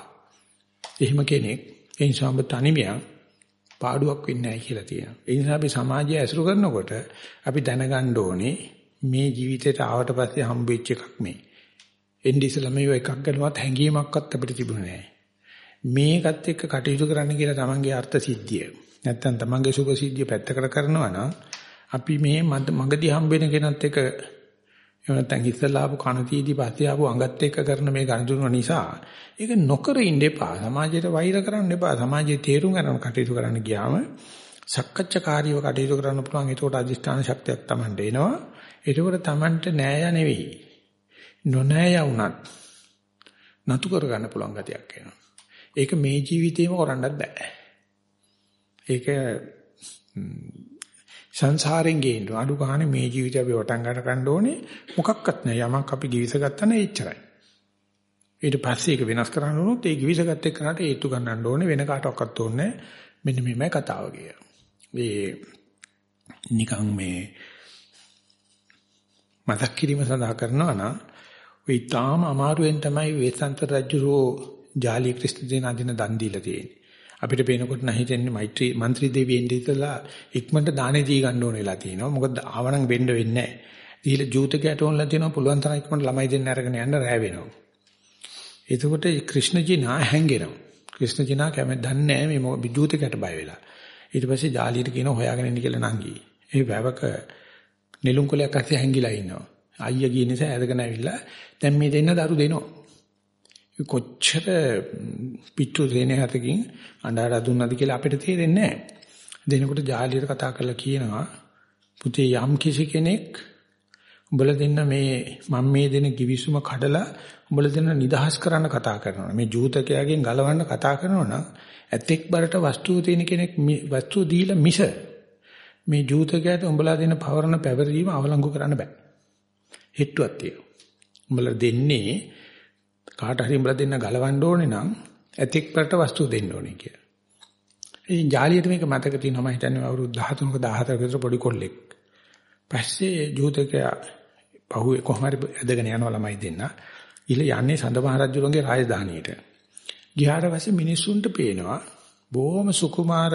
එහෙම කෙනෙක් ඒ නිසා ඔබ තනිමියක් පාඩුවක් වෙන්නේ නැහැ කියලා තියෙනවා. ඒ නිසා අපි සමාජය ඇසුරු කරනකොට අපි දැනගන්න ඕනේ මේ ජීවිතේට ආවට පස්සේ හම්බෙච්ච එකක් මේ. එන්නේ ඉස්සලා මේ එකක් ගැනවත් හැංගීමක්වත් අපිට තිබුණේ නැහැ. මේකත් එක්ක කටයුතු කරන්න කියලා තමන්ගේ අර්ථ සිද්ධිය. නැත්තම් තමන්ගේ සුභ සිද්ධිය පැත්තකට කරනවා නම් අපි මේ මගදී හම්බ වෙන කෙනත් එක්ක එහෙම නැත්නම් ඉස්සලා ආපු කණතීදී පස්සේ ආපු අඟත් එක්ක කරන මේ ගනුදෙනු නිසා ඒක නොකර ඉන්න එපා. සමාජයට වෛර කරන්න එපා. සමාජයේ තේරුම් ගන්න කටයුතු කරන්න ගියාම සක්කච්ඡාකාරීව කටයුතු කරන්න පුළුවන්. ඒකට අධිෂ්ඨාන ශක්තියක් Tamanට එනවා. ඒකට Tamanට නෑය නෙවෙයි. නොනෑය වුණත් නතු කර ගන්න පුළුවන් ගතියක් එනවා. ඒක මේ ජීවිතේම කරන්නත් බෑ. ඒක සංසාරෙන් ගේන්න අඩු ගන්න මේ ජීවිතය අපි වටන් ගන්න ගන්න ඕනේ මොකක්වත් නෑ යමක් අපි givis ගත්තා නම් එච්චරයි ඊට පස්සේ ඒක වෙනස් කරන්න උනොත් ඒ givis ගත්ත එක්කනට හේතු ගන්නන්න ඕනේ වෙන කාටවත් ඕනේ මෙන්න මේමයි කතාව කිය. මේ නිකන් මේ මතක් කිරීම සඳහා කරනවා නම් ඔය ඊටාම අමාරුවෙන් තමයි වේසන්ත රජුරෝ ජාලී ක්‍රිස්තු දෙන අදින දන් දීලා තියෙන්නේ. අපිට පේනකොට නැහිතෙන්නේ මෛත්‍රී മന്ത്രി දෙවියන් ඉඳලා ඉක්මනට දානේ දී ගන්න ඕන වෙලා තියෙනවා. මොකද ආවනම් වෙන්න වෙන්නේ නැහැ. දීලා ජූතකයට ඕනලා තියෙනවා පුළුවන් තරම් ඉක්මනට ළමයි දෙන්න අරගෙන යන්න රෑ වෙනවා. එතකොට ක්‍රිෂ්ණජිනා හැංගෙනවා. ක්‍රිෂ්ණජිනා කැමති දන්නේ නැහැ මේ ජූතකයට බය වෙලා. ඊට පස්සේ ජාලියට කියනවා හොයාගෙන ඉන්න කියලා නංගි. ඒ වැවක නෙළුම් කොලයක් අස්සේ හැංගිලා ඉන්නවා. අයියා ගිය නිසා ඇදගෙන ඇවිල්ලා දැන් මේ දෙන්න දරු දෙනවා. කොච්චර පිටු දෙන හැතකින් අඬාර දුන්නද කියලා අපිට තේරෙන්නේ නැහැ. දෙනකොට ජාලියට කතා කරලා කියනවා පුතේ යම් කිසි කෙනෙක් උඹලා දෙන්න මේ මම මේ දෙන කිවිසුම කඩලා උඹලා දෙන්න නිදහස් කරන්න කතා කරනවා. මේ ජූතකයාගෙන් ගලවන්න කතා කරනවා නම් ඇතෙක් බරට වස්තුව තියෙන කෙනෙක් වස්තුව දීලා මිස මේ ජූතකයාට උඹලා දෙන පවරන පැවරීම අවලංගු කරන්න බෑ. හිටුවක් තියෙනවා. උඹලා දෙන්නේ කාට හරි උඹලා දෙන්න ගලවන්න ඕනේ නම් ඇතෙක් බරට වස්තුව දෙන්න ඕනේ කියලා. ඉතින් ජාලියට මේක මතක තියෙනවා මම හිතන්නේ අවුරුදු 13ක 14ක විතර පොඩි කොල්ලෙක්. පස්සේ ජූතකයා පහුවේ කොහොම හරි ඇදගෙන යනවා ළමයි දෙන්න. ඉල යන්නේ සඳමහ රජුගේ රාජධානියට. ගියාට පස්සේ මිනිස්සුන්ට පේනවා බොහොම සුකුමාර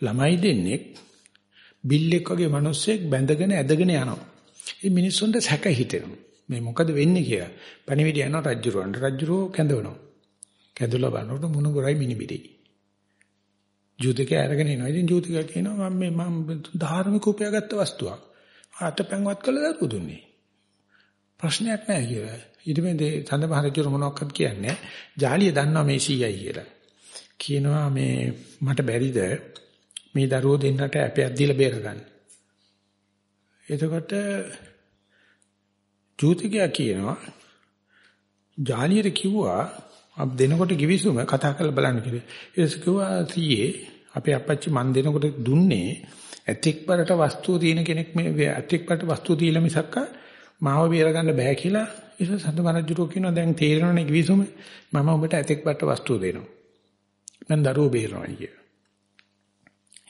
ළමයි දෙන්නෙක් බිල්ලෙක් වගේ මිනිස්සෙක් බැඳගෙන ඇදගෙන යනවා. ඒ මිනිස්සුන්ට සැක හිතෙනවා. මේ මොකද වෙන්නේ කියලා. පණිවිඩය යනවා රජුරවන්ට. රජුරෝ කැඳවනවා. කැඳවලා බලනකොට මුණුගුරයි මිනිබිරි. ජූතිකයා අරගෙන එනවා. ඉතින් ජූතිකයා කියනවා මම මේ මම ධාර්මික උපයාගත්ත වස්තුවක්. අතපැන්වත් කළ දරු දුන්නේ. ප්‍රශ්නයක් නැහැ කියලා. ඊට පස්සේ සඳ මහරජුර මොනවක්වත් කියන්නේ ජාලිය දන්නවා මේ සීයයි කියලා. කියනවා මේ මට බැරිද මේ දරුවෝ දෙන්නට ඇපයක් දීලා බේරගන්න. එතකොට ජූතිකයා කියනවා ජාලියට කිව්වා අප දෙනකොට කිවිසුම කතා කරලා බලන්න කියලා. ඊට කිව්වා සීයේ අපේ අපච්චි මන් දෙනකොට දුන්නේ ඇතෙක් බරට වස්තුව තියෙන කෙනෙක් මේ ඇතෙක් බරට වස්තුව දීලා මිසක්ක මාව බේරගන්න බෑ කියලා ඊට සඳමනජුරෝ කියනවා දැන් තේරෙනවනේ කිවිසුම මම ඔබට ඇතෙක් බරට වස්තුව දෙනවා. මම දරුවෝ බේරනවා කිය.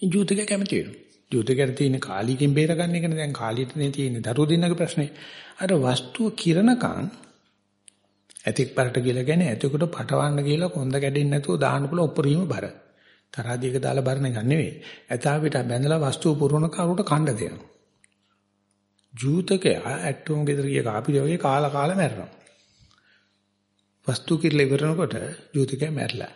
ජූතික කැමති වෙනවා. ජූතිකට තියෙන කාලිකෙන් බේරගන්න එකනේ දැන් කාලියටනේ තියෙන්නේ දරුවෝ දෙන්නගේ ප්‍රශ්නේ. අර වස්තුව කිරණකම් ඇතෙක් බරට කියලා කියන්නේ ඇතෙකුට පටවන්න කියලා කොන්ද කැඩෙන්නේ නැතුව දාන්න පුළුවන් උපරිම බර. තරහදීක දාලා බරන එක නෙවෙයි. ඇතාවිට බැඳලා වස්තුව පුරවන කරුට කණ්ඩ දෙනවා. ජූතකයා ඇට්ටෝම ගෙදර ගිය කාපිරි වගේ කාලා කාලා මැරෙනවා. වස්තු කිරලා ඉවරනකොට ජූතකයා මැරලා.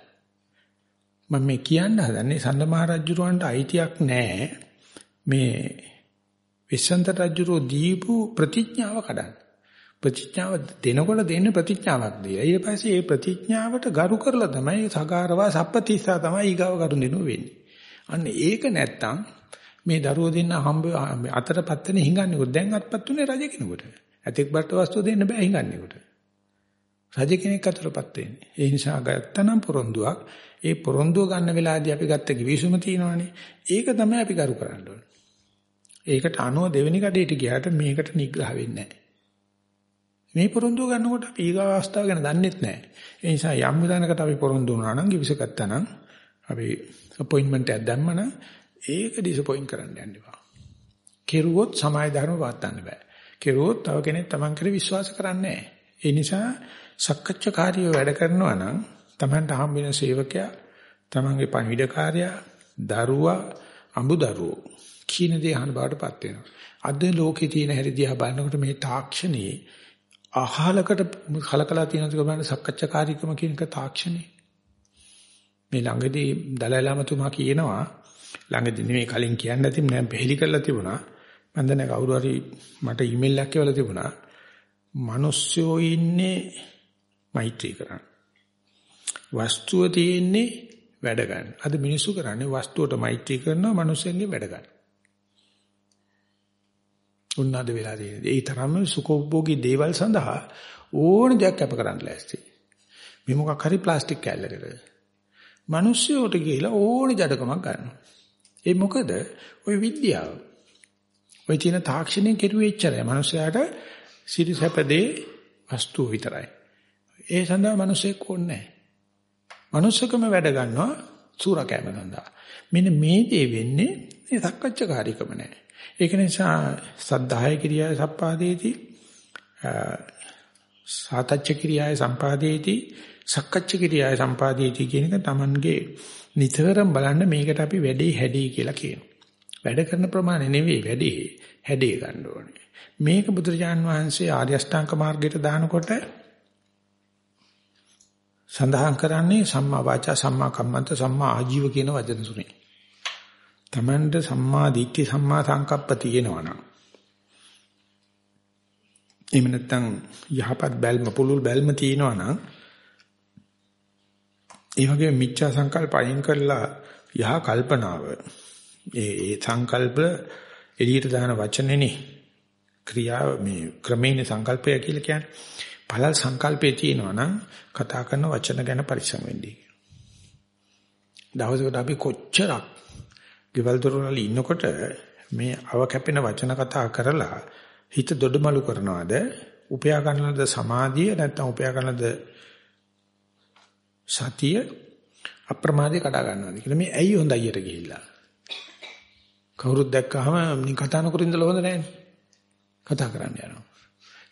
මම මේ කියන්න හදන්නේ සඳ මහ රජුරවන්ට අයිතියක් නැහැ මේ විසන්ත රජුරෝ දීපු ප්‍රතිඥාව කඩන්න. ප්‍රතිඥාව දෙනකොට දෙන්නේ ප්‍රතිඥාවක් දීලා. ඊට පස්සේ ඒ ප්‍රතිඥාවට ගරු කරලා තමයි සගාරවා සප්පතිස්සා තමයි ඊගාව කරු දෙනු වෙන්නේ. අන්න ඒක නැත්තම් මේ දරුවෝ දෙන්න හම්බ අතරපත් වෙන හිඟන්නේකොට දැන් අත්පත් උනේ රජ කෙනෙකුට. ඇතෙක් බට වස්තු දෙන්න බෑ හිඟන්නේකොට. රජ කෙනෙක් අතරපත් වෙන්නේ. ඒ නිසා ගත්තනම් පොරොන්දුවක් ඒ පොරොන්දුව ගන්න වෙලාවදී අපි ගත්ත කිවිසුම තියෙනවානේ. ඒක තමයි අපි කරු කරන්න ඕනේ. ඒකට අනුව දෙවෙනි කඩේට ගියාට මේකට නිග්‍රහ වෙන්නේ නැහැ. මේ පොරොන්දුව ගන්නකොට අපි ඊගා අවස්ථාව ගැන දන්නෙත් නැහැ. ඒ නිසා යම් විධානකට අපි පොරොන්දු වුණා නම් කිවිස ගත්තා නම් අපි අපොයින්ට්මන්ට් එකක් දැම්මම ඒක ඩිසපොයින්ට් කරන්න යන්න එපා. කෙරුවොත් සමාය ධර්ම වාත්තන්න බෑ. කෙරුවොත් තව කෙනෙක් Taman කෙරේ විශ්වාස කරන්නේ නැහැ. ඒ නිසා සක්කච්ඡාකාරීව වැඩ කරනවා නම් Tamanට හම් වෙන සේවකයා, Tamanගේ පණිවිඩකාරයා, දරුවා, අඹු දරුවෝ කීන දේ අහන බාටපත් වෙනවා. අද ලෝකේ තියෙන හැටි දිහා බලනකොට මේ තාක්ෂණයේ අහලකට කලකලා තියෙනද බලන්න සක්කච්ඡාකාරීකම කියන එක තාක්ෂණේ. මේ ළඟදී දලයි ලාමතුමා කියනවා ළඟදී නෙමෙයි කලින් කියන්න ඇති මම පෙහෙලි කරලා තිබුණා. මම දැන් කවුරු හරි මට ඊමේල් එකක් කියලා තිබුණා. මිනිස්සුયો ඉන්නේ මෛත්‍රී කරන්න. වස්තුව තියෙන්නේ වැඩ ගන්න. අද මිනිස්සු කරන්නේ වස්තුවට මෛත්‍රී කරනවා මිනිස්සුන්ගේ වැඩ ගන්න. උන්නාද වෙලා තියෙන්නේ. ඒ තරම්ම සුඛෝපභෝගී දේවල් සඳහා ඕන දෙයක් අප කරන්න ලෑස්ති. මේ මොකක් හරි ප්ලාස්ටික් කැල්ලකට. මිනිස්සුන්ට ගිහිලා ඕන ජඩකමක් ගන්නවා. ඒ මොකද? ওই විද්‍යාව. ওই තියෙන තාක්ෂණයෙන් කෙරුවේ එච්චරයි. මිනිස්සයාට සිරිසැපදේ වස්තුව විතරයි. ඒ සඳහා මිනිස්සෙක් ඕනේ නැහැ. මනුස්සකම වැඩ ගන්නවා සූරකෑම සඳහා. මෙන්න මේ දේ වෙන්නේ මේ සක්කච්ඡාකාරීකම නැහැ. ඒක නිසා සද්ධාය කිරියාය සම්පාදේති සාතච්ච කිරියාය සම්පාදේති සක්කච්ඡ කිරියාය සම්පාදේති කියන එක Tamange නිතරම බලන්න මේකට අපි වැඩේ හැදී කියලා කියනවා. වැඩ කරන ප්‍රමාණය නෙවෙයි වැඩේ හැදී ගන්න ඕනේ. මේක බුදුරජාන් වහන්සේ ආර්ය අෂ්ටාංග මාර්ගයට දානකොට සඳහන් කරන්නේ සම්මා වාචා සම්මා කම්මන්ත සම්මා ආජීව කියන වචන තුනේ. Tamanda සම්මා දිට්ඨි සම්මා සංකප්ප තියෙනවා නම්. එහෙම නැත්නම් යහපත් බැල්ම පුළුල් බැල්ම තියෙනවා නම් ඒ වගේ මිච්ඡා සංකල්ප අයින් කරලා යහ කල්පනාව. ඒ ඒ සංකල්ප එළියට දාන වචනේනේ. ක්‍රියාව මේ ක්‍රමේන සංකල්පය කියලා කියන්නේ. පළල් සංකල්පේ තියෙනවා නම් කතා කරන වචන ගැන පරිස්සම් වෙන්නේ. දවසකට අපි කොච්චරක් ගෙවල් දොරවල් ඉන්නකොට මේ අව කැපෙන වචන කතා කරලා හිත දොඩමලු කරනවාද උපයා ගන්නලද සමාධිය නැත්නම් උපයා ගන්නලද සතිය අප්‍රමාදේ කඩා ගන්නවාද කියලා මේ ඇයි හොඳ අයියට ගිහිල්ලා කවුරුත් දැක්කහම නිකන් කතා නොකර ඉඳලා හොඳ නැහැ කතා කරන්න යනවා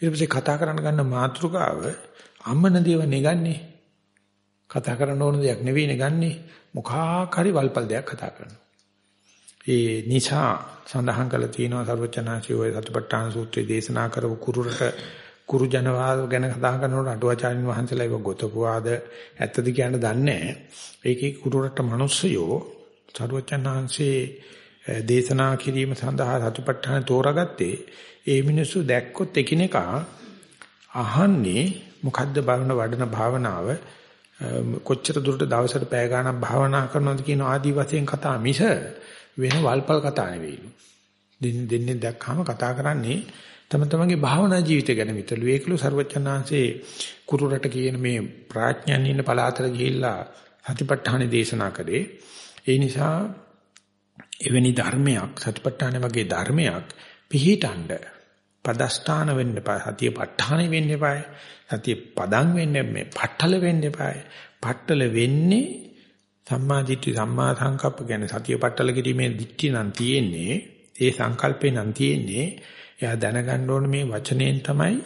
ඊට පස්සේ කතා කරන්න ගන්න මාතෘකාව අම්මන දේව නෙගන්නේ. කතා කරන්න ඕන දෙයක් නෙවෙයි නෙගන්නේ. මොකක් හරි වල්පල් දෙයක් කතා කරනවා. ඒ නිසා සඳහන් කළ තියෙනවා සර්වචනාචි ඔය සතිපට්ඨාන සූත්‍රයේ දේශනා කරපු කුරුරට කුරු ජනවාද ගැන කතා කරනකොට අටුවාචාර්යින් වහන්සේලා ඒක ගොතපුවාද ඇත්තද කියන්න දන්නේ නැහැ. ඒකේ කුරුරට මිනිස්සයෝ සර්වචනාංශේ දේශනා කිරීම සඳහා සතිපට්ඨාන තෝරාගත්තේ ඒ මිනිස්සු දැක්කොත් එකිනෙකා අහන්නේ මොකද්ද බලන වඩන භාවනාව කොච්චර දුරට දවසට පැය ගාණක් භාවනා කරනවද කියන ආදි වශයෙන් කතා මිස වෙන වල්පල් කතා නෙවෙයිලු. දින් දෙන්නේ දැක්කම කතා කරන්නේ තම තමන්ගේ භාවනා ජීවිතය ගැන විතරලු. ඒකලු ਸਰවචනාංශේ කුරු රට කියන මේ ප්‍රඥාන් ඉන්න පළාතට ගිහිල්ලා සතිපට්ඨාන දේශනා කරේ. ඒ නිසා එවැනි ධර්මයක් සතිපට්ඨාන වගේ ධර්මයක් පිහිටන්න පදස්ථාන වෙන්න එපා. සතිය ප ဋ ාණි වෙන්න එපා. සතිය පදන් වෙන්න මේ පట్టල වෙන්න එපා. පట్టල වෙන්නේ සම්මා දිට්ඨි සම්මා සංකප්ප කියන්නේ සතිය පట్టල කිරීමේ දිට්ඨිය නම් තියෙන්නේ. ඒ සංකල්පේ නම් තියෙන්නේ. එයා දැනගන්න ඕන මේ වචනයෙන් තමයි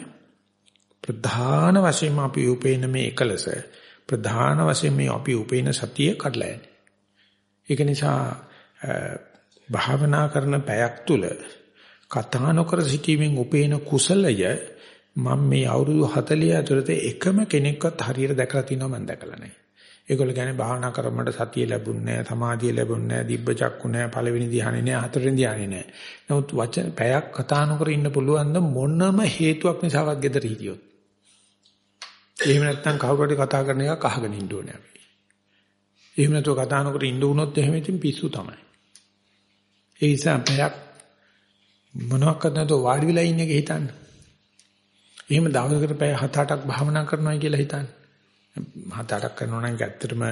ප්‍රධාන වශයෙන් අපි උපේන මේ එකලස ප්‍රධාන වශයෙන් මේ අපි උපේන සතිය කඩලා යන්නේ. ඒක නිසා භාවනා කරන පැයක් තුල කතා නොකර සිටීමෙන් උපේන කුසලය මම මේ අවුරුදු 40 ඇතුළත එකම කෙනෙක්වත් හරියට දැකලා තියෙනවා මම දැකලා නැහැ. ඒගොල්ලෝ කියන්නේ භාවනා කරමුට සතිය ලැබුන්නේ නැහැ, සමාධිය ලැබුන්නේ නැහැ, දිබ්බ චක්කු නැහැ, පළවෙනි ධ්‍යානෙ නැහැ, හතරවෙනි ධ්‍යානෙ නැහැ. නමුත් වචන පැයක් කතා නොකර ඉන්න පුළුවන් ද මොනම හේතුවක් නිසාවත් gedara හිටියොත්. එහෙම නැත්නම් කවුරුහරි කතා කරන එක අහගෙන ඉන්න ඕනේ අපි. එහෙම නැතුව කතා නොකර ඉන්න වුණොත් එහෙම ඉතින් පිස්සු තමයි. ඒ නිසා පැයක් මොනවාක්වත් නැතුව වාඩි වෙලා ඉන්න එක හිතන්න. එහෙම දවසකට පැය 7-8ක් භාවනා කරනවා කියලා හිතන්න. 7-8ක් කරනවා නම් ඇත්තටම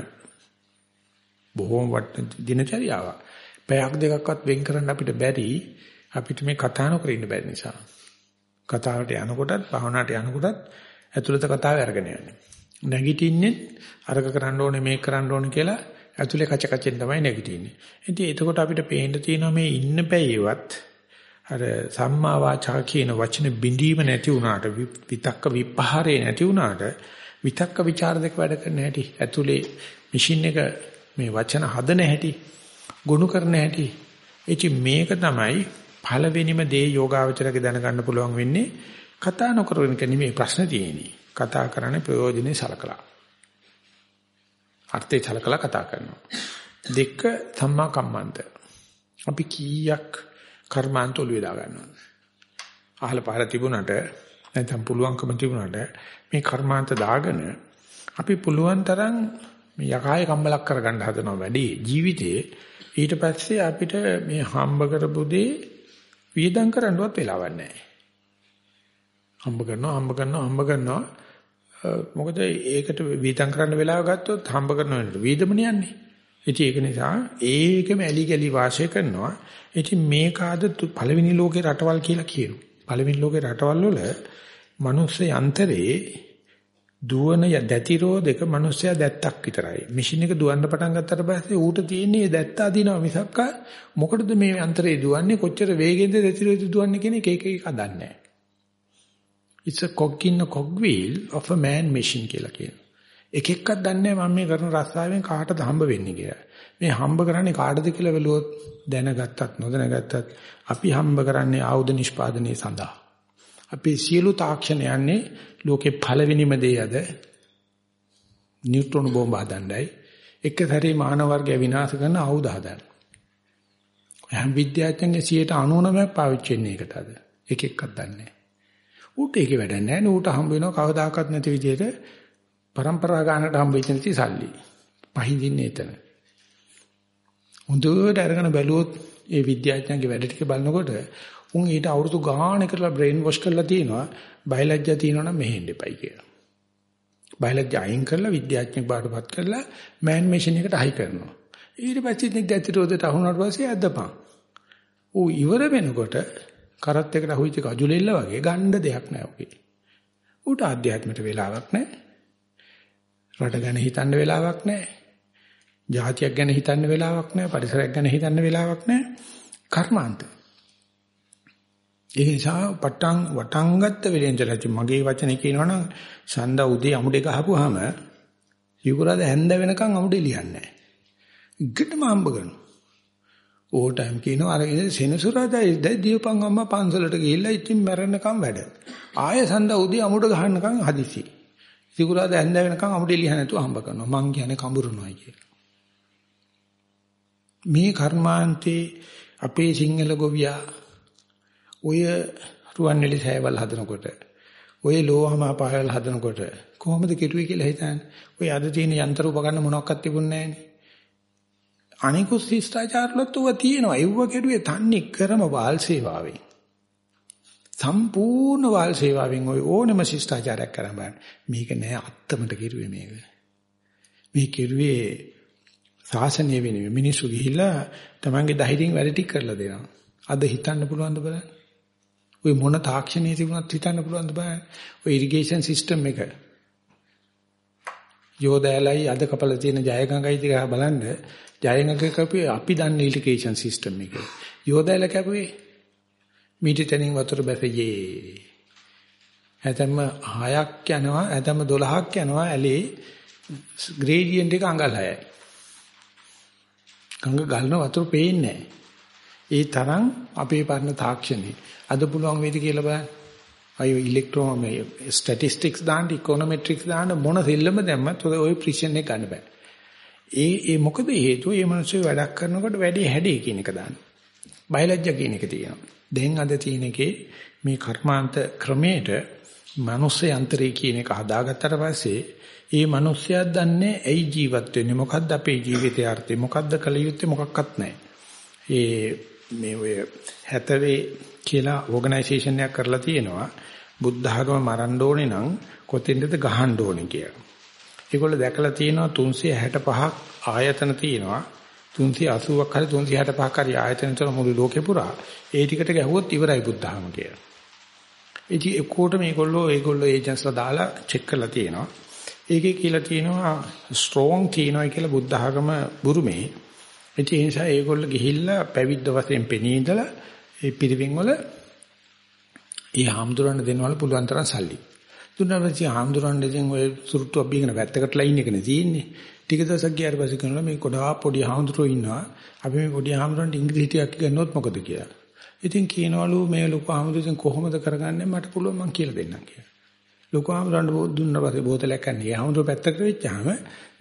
බොහෝම වටින දිනචරියාවක්. පැයක් දෙකක්වත් වෙන් කරන්න අපිට බැරි අපිට මේ කතා නොකර ඉන්න බැරි නිසා. කතාවට යනකොටත් භාවනාවට යනකොටත් ඇතුළත කතාව අරගෙන යන්නේ. නැගිටින්නේ අරක කරන්න ඕනේ මේක කරන්න ඕනේ කියලා ඇතුලේ කච කචෙන් තමයි නැගිටින්නේ. ඉතින් එතකොට අපිට පේන්න තියෙනවා මේ ඉන්න පැයේවත් අර සම්මා වාචා කියන වචන බිඳීම නැති වුණාට විතක්ක විපහාරේ නැති වුණාට විතක්ක ਵਿਚාර දෙක වැඩ කරන හැටි ඇතුලේ මැෂින් එක මේ වචන හදන හැටි ගොනු කරන හැටි එචි මේක තමයි පළවෙනිම දේ යෝගාවචරගේ දැනගන්න පුළුවන් වෙන්නේ කතා නොකරන එක නෙමෙයි ප්‍රශ්න තියෙන්නේ. කතා කරන්නේ ප්‍රයෝජනේ සලකලා. අර්ථේ සලකලා කතා කරනවා. දෙක සම්මා කම්මන්ත. අපි කීයක් කර්මාන්ත ඔළුවේ දා ගන්නවද? අහල පාර තිබුණාට නැත්නම් පුළුවන්කම තිබුණාට මේ කර්මාන්ත දාගෙන අපි පුළුවන් තරම් මේ යකාය කම්මලක් කරගන්න හදනවා වැඩි ජීවිතේ ඊට පස්සේ අපිට මේ හම්බ කරපු දේ වියදම් කරන්නවත් වෙලාවක් නැහැ. හම්බ කරනවා හම්බ කරනවා හම්බ කරනවා මොකද ඒකට වියදම් කරන්න වෙලාව ගත්තොත් හම්බ කරනවට වියදමනේ යන්නේ. ඉතින් ඒක නිසා ඒකම ඇලි ගලි වාසය කරනවා. ඉතින් මේක ආද පළවෙනි ලෝකේ රටවල් කියලා කියනවා. පළවෙනි ලෝකේ රටවල් වල මනුස්ස යන්ත්‍රේ දුවන දැතිරෝධක මිනිස්සයා දැත්තක් විතරයි. මැෂින් එක දුවන්න පටන් ගත්තට පස්සේ ඌට තියෙන්නේ දැත්ත අදිනවා මිසක් මොකටද මේ යන්ත්‍රේ දුවන්නේ කොච්චර වේගෙන්ද දැතිරෝධය දුවන්නේ කියන එක එක එක දන්නේ නැහැ. It's a cog in a cog wheel of a man machine කියලා කියනවා. එක එකක් දන්නේ මම මේ කරන රස්සාවෙන් කාටද හම්බ වෙන්නේ කියලා. මේ හම්බ කරන්නේ කාටද කියලා බැලුවොත් දැනගත්තත් නොදැනගත්තත් අපි හම්බ කරන්නේ ආයුධ නිෂ්පාදනයේ සඳහා. අපේ සියලු තාක්ෂණ යන්නේ ලෝකේ පළවෙනිම දේ අද නියුට්‍රෝන බෝම්බ හදන්නයි එක සැරේ මානව වර්ගය විනාශ කරන ආයුධ හදන්න. හැම විද්‍යාඥයන්ගේ 99%ක් පාවිච්චි වෙන්නේ ඒකට අද. එක එකක් දන්නේ ඌට ඒකේ වැඩක් නැහැ නේ ඌට හම්බ වෙනවා කවදාකවත් නැති විදිහට પરම්පරා ගන්නට හම්බ වෙච්ච නැති සල්ලි. පහින්දින්නේ එතන. හොඳට අරගෙන බැලුවොත් ඒ විද්‍යාඥයන්ගේ වැඩ ටික බලනකොට උන් ඊට අවුරුදු ගාණකට බ්‍රේන් වොෂ් කරලා තියෙනවා බයලජ්ජා තියෙනවා නම් මෙහෙන්න එපයි කියලා. බයලජ්ජා අයින් කරලා විද්‍යාඥයෙක් බාටපත් කරලා මෑන් මැෂින් එකට හයි කරනවා. ඊට පස්සේ ඉතින් දැතිරෝදට අහුණාට පස්සේ ඇද්දපන්. ඌ ඉවර වෙනකොට කරත් එකට අහුවිච්ච කජුලෙල්ල වගේ ගණ්ඩ දෙයක් නැහැ ඔකේ. ඌට ආධ්‍යාත්මයට වෙලාවක් නැහැ. රට ගැන හිතන්න වෙලාවක් නැහැ. ජාතියක් ගැන හිතන්න වෙලාවක් නැහැ. පරිසරයක් ගැන හිතන්න වෙලාවක් නැහැ. කර්මාන්ත. ඒ නිසා පටන් වටන් ගත්ත වෙලෙන්දලා මගේ වචනේ කියනවනම් සඳ උදේ අමුඩේ ගහපුවාම යුගරද හැන්ද වෙනකන් අමුඩේ ලියන්නේ නැහැ. ඉක්කටම හම්බ කරනවා. ඕ ටයිම් කියනවා අර සෙනසුරාදා ඉඳලා දීපං අම්මා පන්සලට ගිහිල්ලා ඉතින් මැරෙන්නකම් වැඩ. ආයෙ සඳ උදේ අමුඩ ගහන්නකම් හදිසි. සිකුරාදා හැන්ද වෙනකන් අමුඩේ ලියහ නැතුව හම්බ කරනවා. මං කියන්නේ කඹුරුනොයි කියලා. මේ කර්මාන්තේ අපේ සිංහල ගොවියා ඔය රුවන්වැලි සෑවල් හදනකොට ඔය ලෝහම පායල් හදනකොට කොහොමද කෙරුවේ කියලා හිතන්නේ. ඔය අද තියෙන යන්ත්‍ර උපකරණ මොනවක්වත් තිබුණේ නැහනේ. අනිකුත් ශිෂ්ටාචාරලත් උව තියෙනවා. ඒව කෙරුවේ තන්නේ කරම වාල් සේවාවෙන්. සම්පූර්ණ වාල් සේවාවෙන් ඔය ඕනම ශිෂ්ටාචාරයක් කරන් බලන්න. මේක නෑ අත්තමට කෙරුවේ මේක. මේ කෙරුවේ සාසනීය වෙනුවෙන් මිනිස්සු ගිහිල්ලා තමන්ගේ ධෛර්යයෙන් වැඩ ටික කරලා දෙනවා. අද හිතන්න පුළුවන්ද බලන්න. ඔය මොන තාක්ෂණයේ තිබුණත් හිතන්න පුළුවන්ද බලන්න. ඔය ඉරිගේෂන් සිස්ටම් එක. යෝදෑලයි අද කපලා තියෙන ජයගංගයි දිහා බලන්න ජයගංග කපුවේ අපි දන්න ඉරිගේෂන් සිස්ටම් එක. යෝදෑල කපුවේ මීටර් තනින් වතුර බැසෙයේ. ඇතම 6ක් යනවා ඇතම 12ක් යනවා ඇලේ ග්‍රේඩියන්ට් එක අඟල් 6යි. ගඟ ගලන වතුර පේන්නේ ඒ තරම් අපේ පරණ තාක්ෂණي. අද පුළුවන් වේද කියලා බලන්න. අය ඉලෙක්ට්‍රෝන ස්ටැටිස්ටික්ස් දාන්න ඉකොනොමෙට්‍රික්ස් දාන්න මොන සෙල්ලම දැම්මත් ඔය ප්‍රිසිෂන් එක ගන්න බෑ. ඒ ඒ මොකද හේතුව? මේ මිනිස්සු වැඩක් කරනකොට වැඩි හැඩේ කියන එක දාන්න. බයලජ්ජා කියන එක තියෙනවා. දැන් අද තියෙන එකේ මේ කර්මාන්ත ක්‍රමයට මනුස්ස යන්ත්‍රය කියන එක හදාගත්තට පස්සේ ඒ මිනිස්සයා දන්නේ ඇයි ජීවත් වෙන්නේ මොකද්ද අපේ ජීවිතයේ අර්ථය මොකද්ද කල යුත්තේ මොකක්වත් නැහැ. ඒ මේ ඔය හැතවේ කියලා ඕගනයිසේෂන් එකක් කරලා තියෙනවා බුද්ධ ආගම මරන්න ඕනේ නම් කොතෙන්ද ගහන්න ඕනේ කියලා. ඒගොල්ලෝ දැකලා තියෙනවා 365ක් ආයතන තියෙනවා 380ක් හරි 365ක් හරි ආයතන තුන මුළු ලෝකේ පුරා ඒ ටිකට ගැහුවොත් ඉවරයි බුද්ධ ආගම කියලා. ඉතින් එක්කොට මේගොල්ලෝ ඒගොල්ලෝ ඒජන්ස්ලා දාලා චෙක් කරලා තියෙනවා. ඒකේ කියලා තියෙනවා ස්ට්‍රෝං තියෙනවා කියලා බුද්ධ ආගම බුරුමේ ඒ නිසා ඒගොල්ලෝ ගිහිල්ලා පැවිද්ද වශයෙන් පෙනී ඉඳලා ඒ පිරිවින් වල ඒ හාමුදුරන් දෙනවල පුළුවන් තරම් සල්ලි. දුන්නා පස්සේ හාමුදුරන් දෙන් ඔය සුරුට්ටු අබ්බීගෙන වැත්තකට ලයින් එකනේ තියෙන්නේ. ටික දවසක් ගියාට පස්සේ කරනවා මේ කොඩා පොඩි හාමුදුරුවෝ ඉන්නවා. අපි මේ පොඩි හාමුදුරන්ට ඉංග්‍රීසි ටිකක් ගන්නොත් මොකද කියලා. ඉතින් කියනවලු මේ ලොකු ආමුදුෙන් කොහොමද කරගන්නේ මට පුළුවන් මං කියලා දෙන්නම් කියලා. ලොකු ආමුදුරන්ට දුන්න පස්සේ බෝතලයක් ගන්න. ඒ ආමුදුර පැත්තකට වෙච්චාම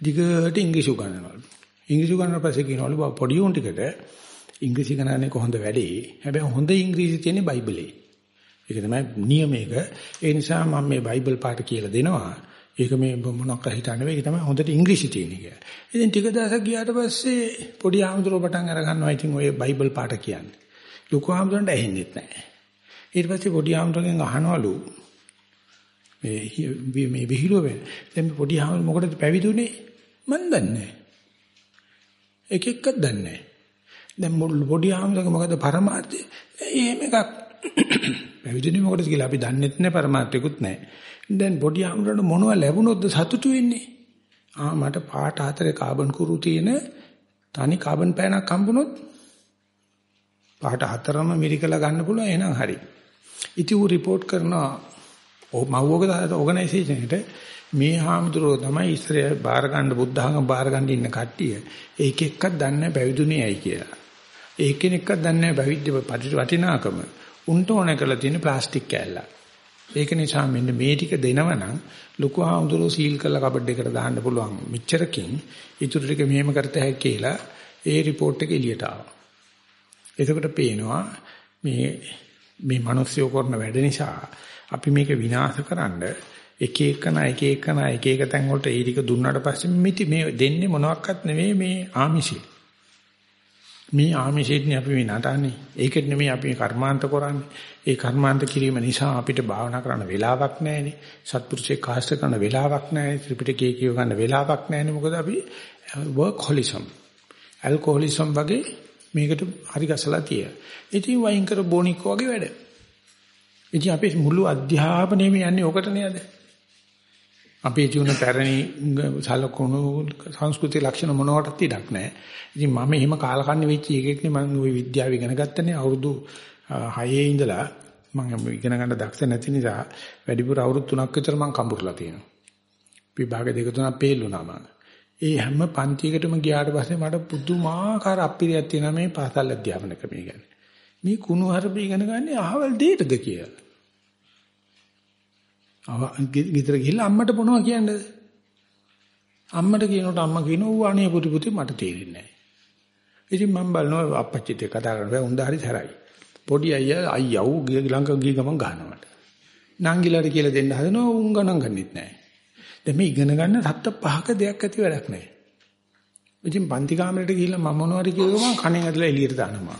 දිගට ඉංග්‍රීසි උගන්වනවලු. ඉංග්‍රීසි උගන්වන පස්සේ කියනවලු පොඩි උන් ටිකට ඉංග්‍රීසි ගණන්නේ කොහොඳ වැඩේ. හැබැයි හොඳ ඉංග්‍රීසි තියෙන්නේ බයිබලේ. ඒක තමයි නියමයක. ඒ නිසා මම මේ බයිබල් පාඩ කියලා දෙනවා. ඒක මේ මොනක් හිතන්නේ නෙවෙයි. ඒක තමයි හොඳට ඉංග්‍රීසි තියෙන එක. ඉතින් ටික දවසක් ගියාට පස්සේ පොඩි ආමුදුර පටන් අර ගන්නවා. ඉතින් ඔය බයිබල් පාඩ කියන්නේ. ලොකු ආමුදුරන්ට ඇහෙන්නේ නැහැ. ඊට පස්සේ පොඩි ආමුදුරගෙන් අහනවලු මේ මේ විහිළුව දැන් පොඩි ආමුදුර මොකටද පැවිදුනේ? මන් දන්නේ නැහැ. එක එකක් දන්නේ නැහැ. දැන් පොඩි ආමුදුරගේ මොකද පරමාර්ථය? එහෙම එකක් <coughs> පැවිදිනේ මොකටද කියලා අපි දන්නෙත් නැහැ પરමාර්ථයකුත් නැහැ. දැන් පොඩි ආමරණ මොනව ලැබුණොත්ද සතුටු වෙන්නේ? ආ මට පාට හතරේ කාබන් කුරු තියෙන තනි කාබන් පෑනක් හම්බුනොත් පාට හතරම මිරිකලා ගන්න පුළුවන් එහෙනම් හරි. ඉතින් ඌ report කරනවා මව්වක ඕගනයිසේෂන් එකට මේ හාමුදුරුවෝ තමයි ඉස්සර බාර ගන්න බුද්ධඝම බාර ගන්න ඉන්න කට්ටිය. ඒක එක්කක් දන්නේ පැවිදුනේ ඇයි කියලා. ඒක කෙනෙක්වත් දන්නේ නැහැ පැවිද්ද වටිනාකම. උන්ට ඕන කරලා තියෙන ප්ලාස්ටික් කෑල්ල. ඒක නිසා මෙන්න මේ ටික දෙනවනම් ලොකු හාමුදුරුවෝ සීල් කරලා කබඩ් එකට දාන්න පුළුවන්. මෙච්චරකින් ඊටු ටික මෙහෙම කරත හැකි කියලා ඒ report එක එළියට ආවා. එතකොට පේනවා මේ මේ මිනිස්සුયો කරන වැඩ නිසා අපි මේක විනාශකරනද එක එකන එක එකන එක එක තැන් වලට ඒ ටික දුන්නාට පස්සේ මිති මේ දෙන්නේ මොනවත් නෙවෙයි මේ ආමිෂය. මේ ආමිෂෙත්නේ අපි මේ නටන්නේ. ඒකෙත් නෙමෙයි අපි කර්මාන්ත කරන්නේ. ඒ කර්මාන්ත කිරීම නිසා අපිට භාවනා කරන්න වෙලාවක් නැහැනේ. සත්පුරුෂේ කාශ්‍ර කරන්න වෙලාවක් නැහැ. ත්‍රිපිටකයේ කියව ගන්න වෙලාවක් නැහැනේ. මොකද අපි uh, වර්ක්හොලිසම්, ඇල්කොහොලිසම් වගේ මේකට හරි ගසලා තියෙනවා. ඉතින් වයින් කර බොනිකෝ වගේ වැඩ. ඉතින් අපේ මුළු අධ්‍යාපනයම යන්නේ ඕකට නේද? අපේ ජීවන පැරණි සලකුණු සංස්කෘතික ලක්ෂණ මොනවටත් ඉඩක් නැහැ. ඉතින් මම එහෙම කාලකන්ණි වෙච්ච එකෙක් නේ මම ওই විද්‍යාව ඉගෙන ගත්තනේ අවුරුදු 6 ඉඳලා මම ඉගෙන ගන්න දක්ෂ නැති නිසා වැඩිපුර අවුරුදු 3ක් විතර මම කම්බුරලා තියෙනවා. විභාග දෙක තුනක් පෙළුණා මම. ඒ හැම පන්තියකටම ගියාට පස්සේ මට පුදුමාකාර අපිරියක් තියෙනවා මේ පාසල් අධ්‍යාපන ක්‍රමය ගැන. මේ කුණු හරප ඉගෙන ගන්න අහවල් දෙයටද කියලා. ගෙදර ගිහිල්ලා අම්මට මොනවද කියන්නේ? අම්මට කියනකොට අම්මා කියනවා ඌ අනේ පුතු පුතේ මට තේරෙන්නේ නැහැ. ඉතින් මම බලනවා අප්පච්චිත් එක්ක කතා කරනකොට උන් හරි සරයි. පොඩි අයියා අයියා ඌ ලංක ගිය ගමන් ගහනවා මට. නංගිලාට කියලා දෙන්න හදනවා උන් ගණන් ගන්නෙත් නැහැ. දැන් මේ ඉගෙන ගන්න රත්ත පහක දෙයක් ඇති වැඩක් නැහැ. ඉතින් පන්ති කාමරේට ගිහිල්ලා මම මොනවාරි කියවම කණෙන් ඇදලා එළියට දානවා.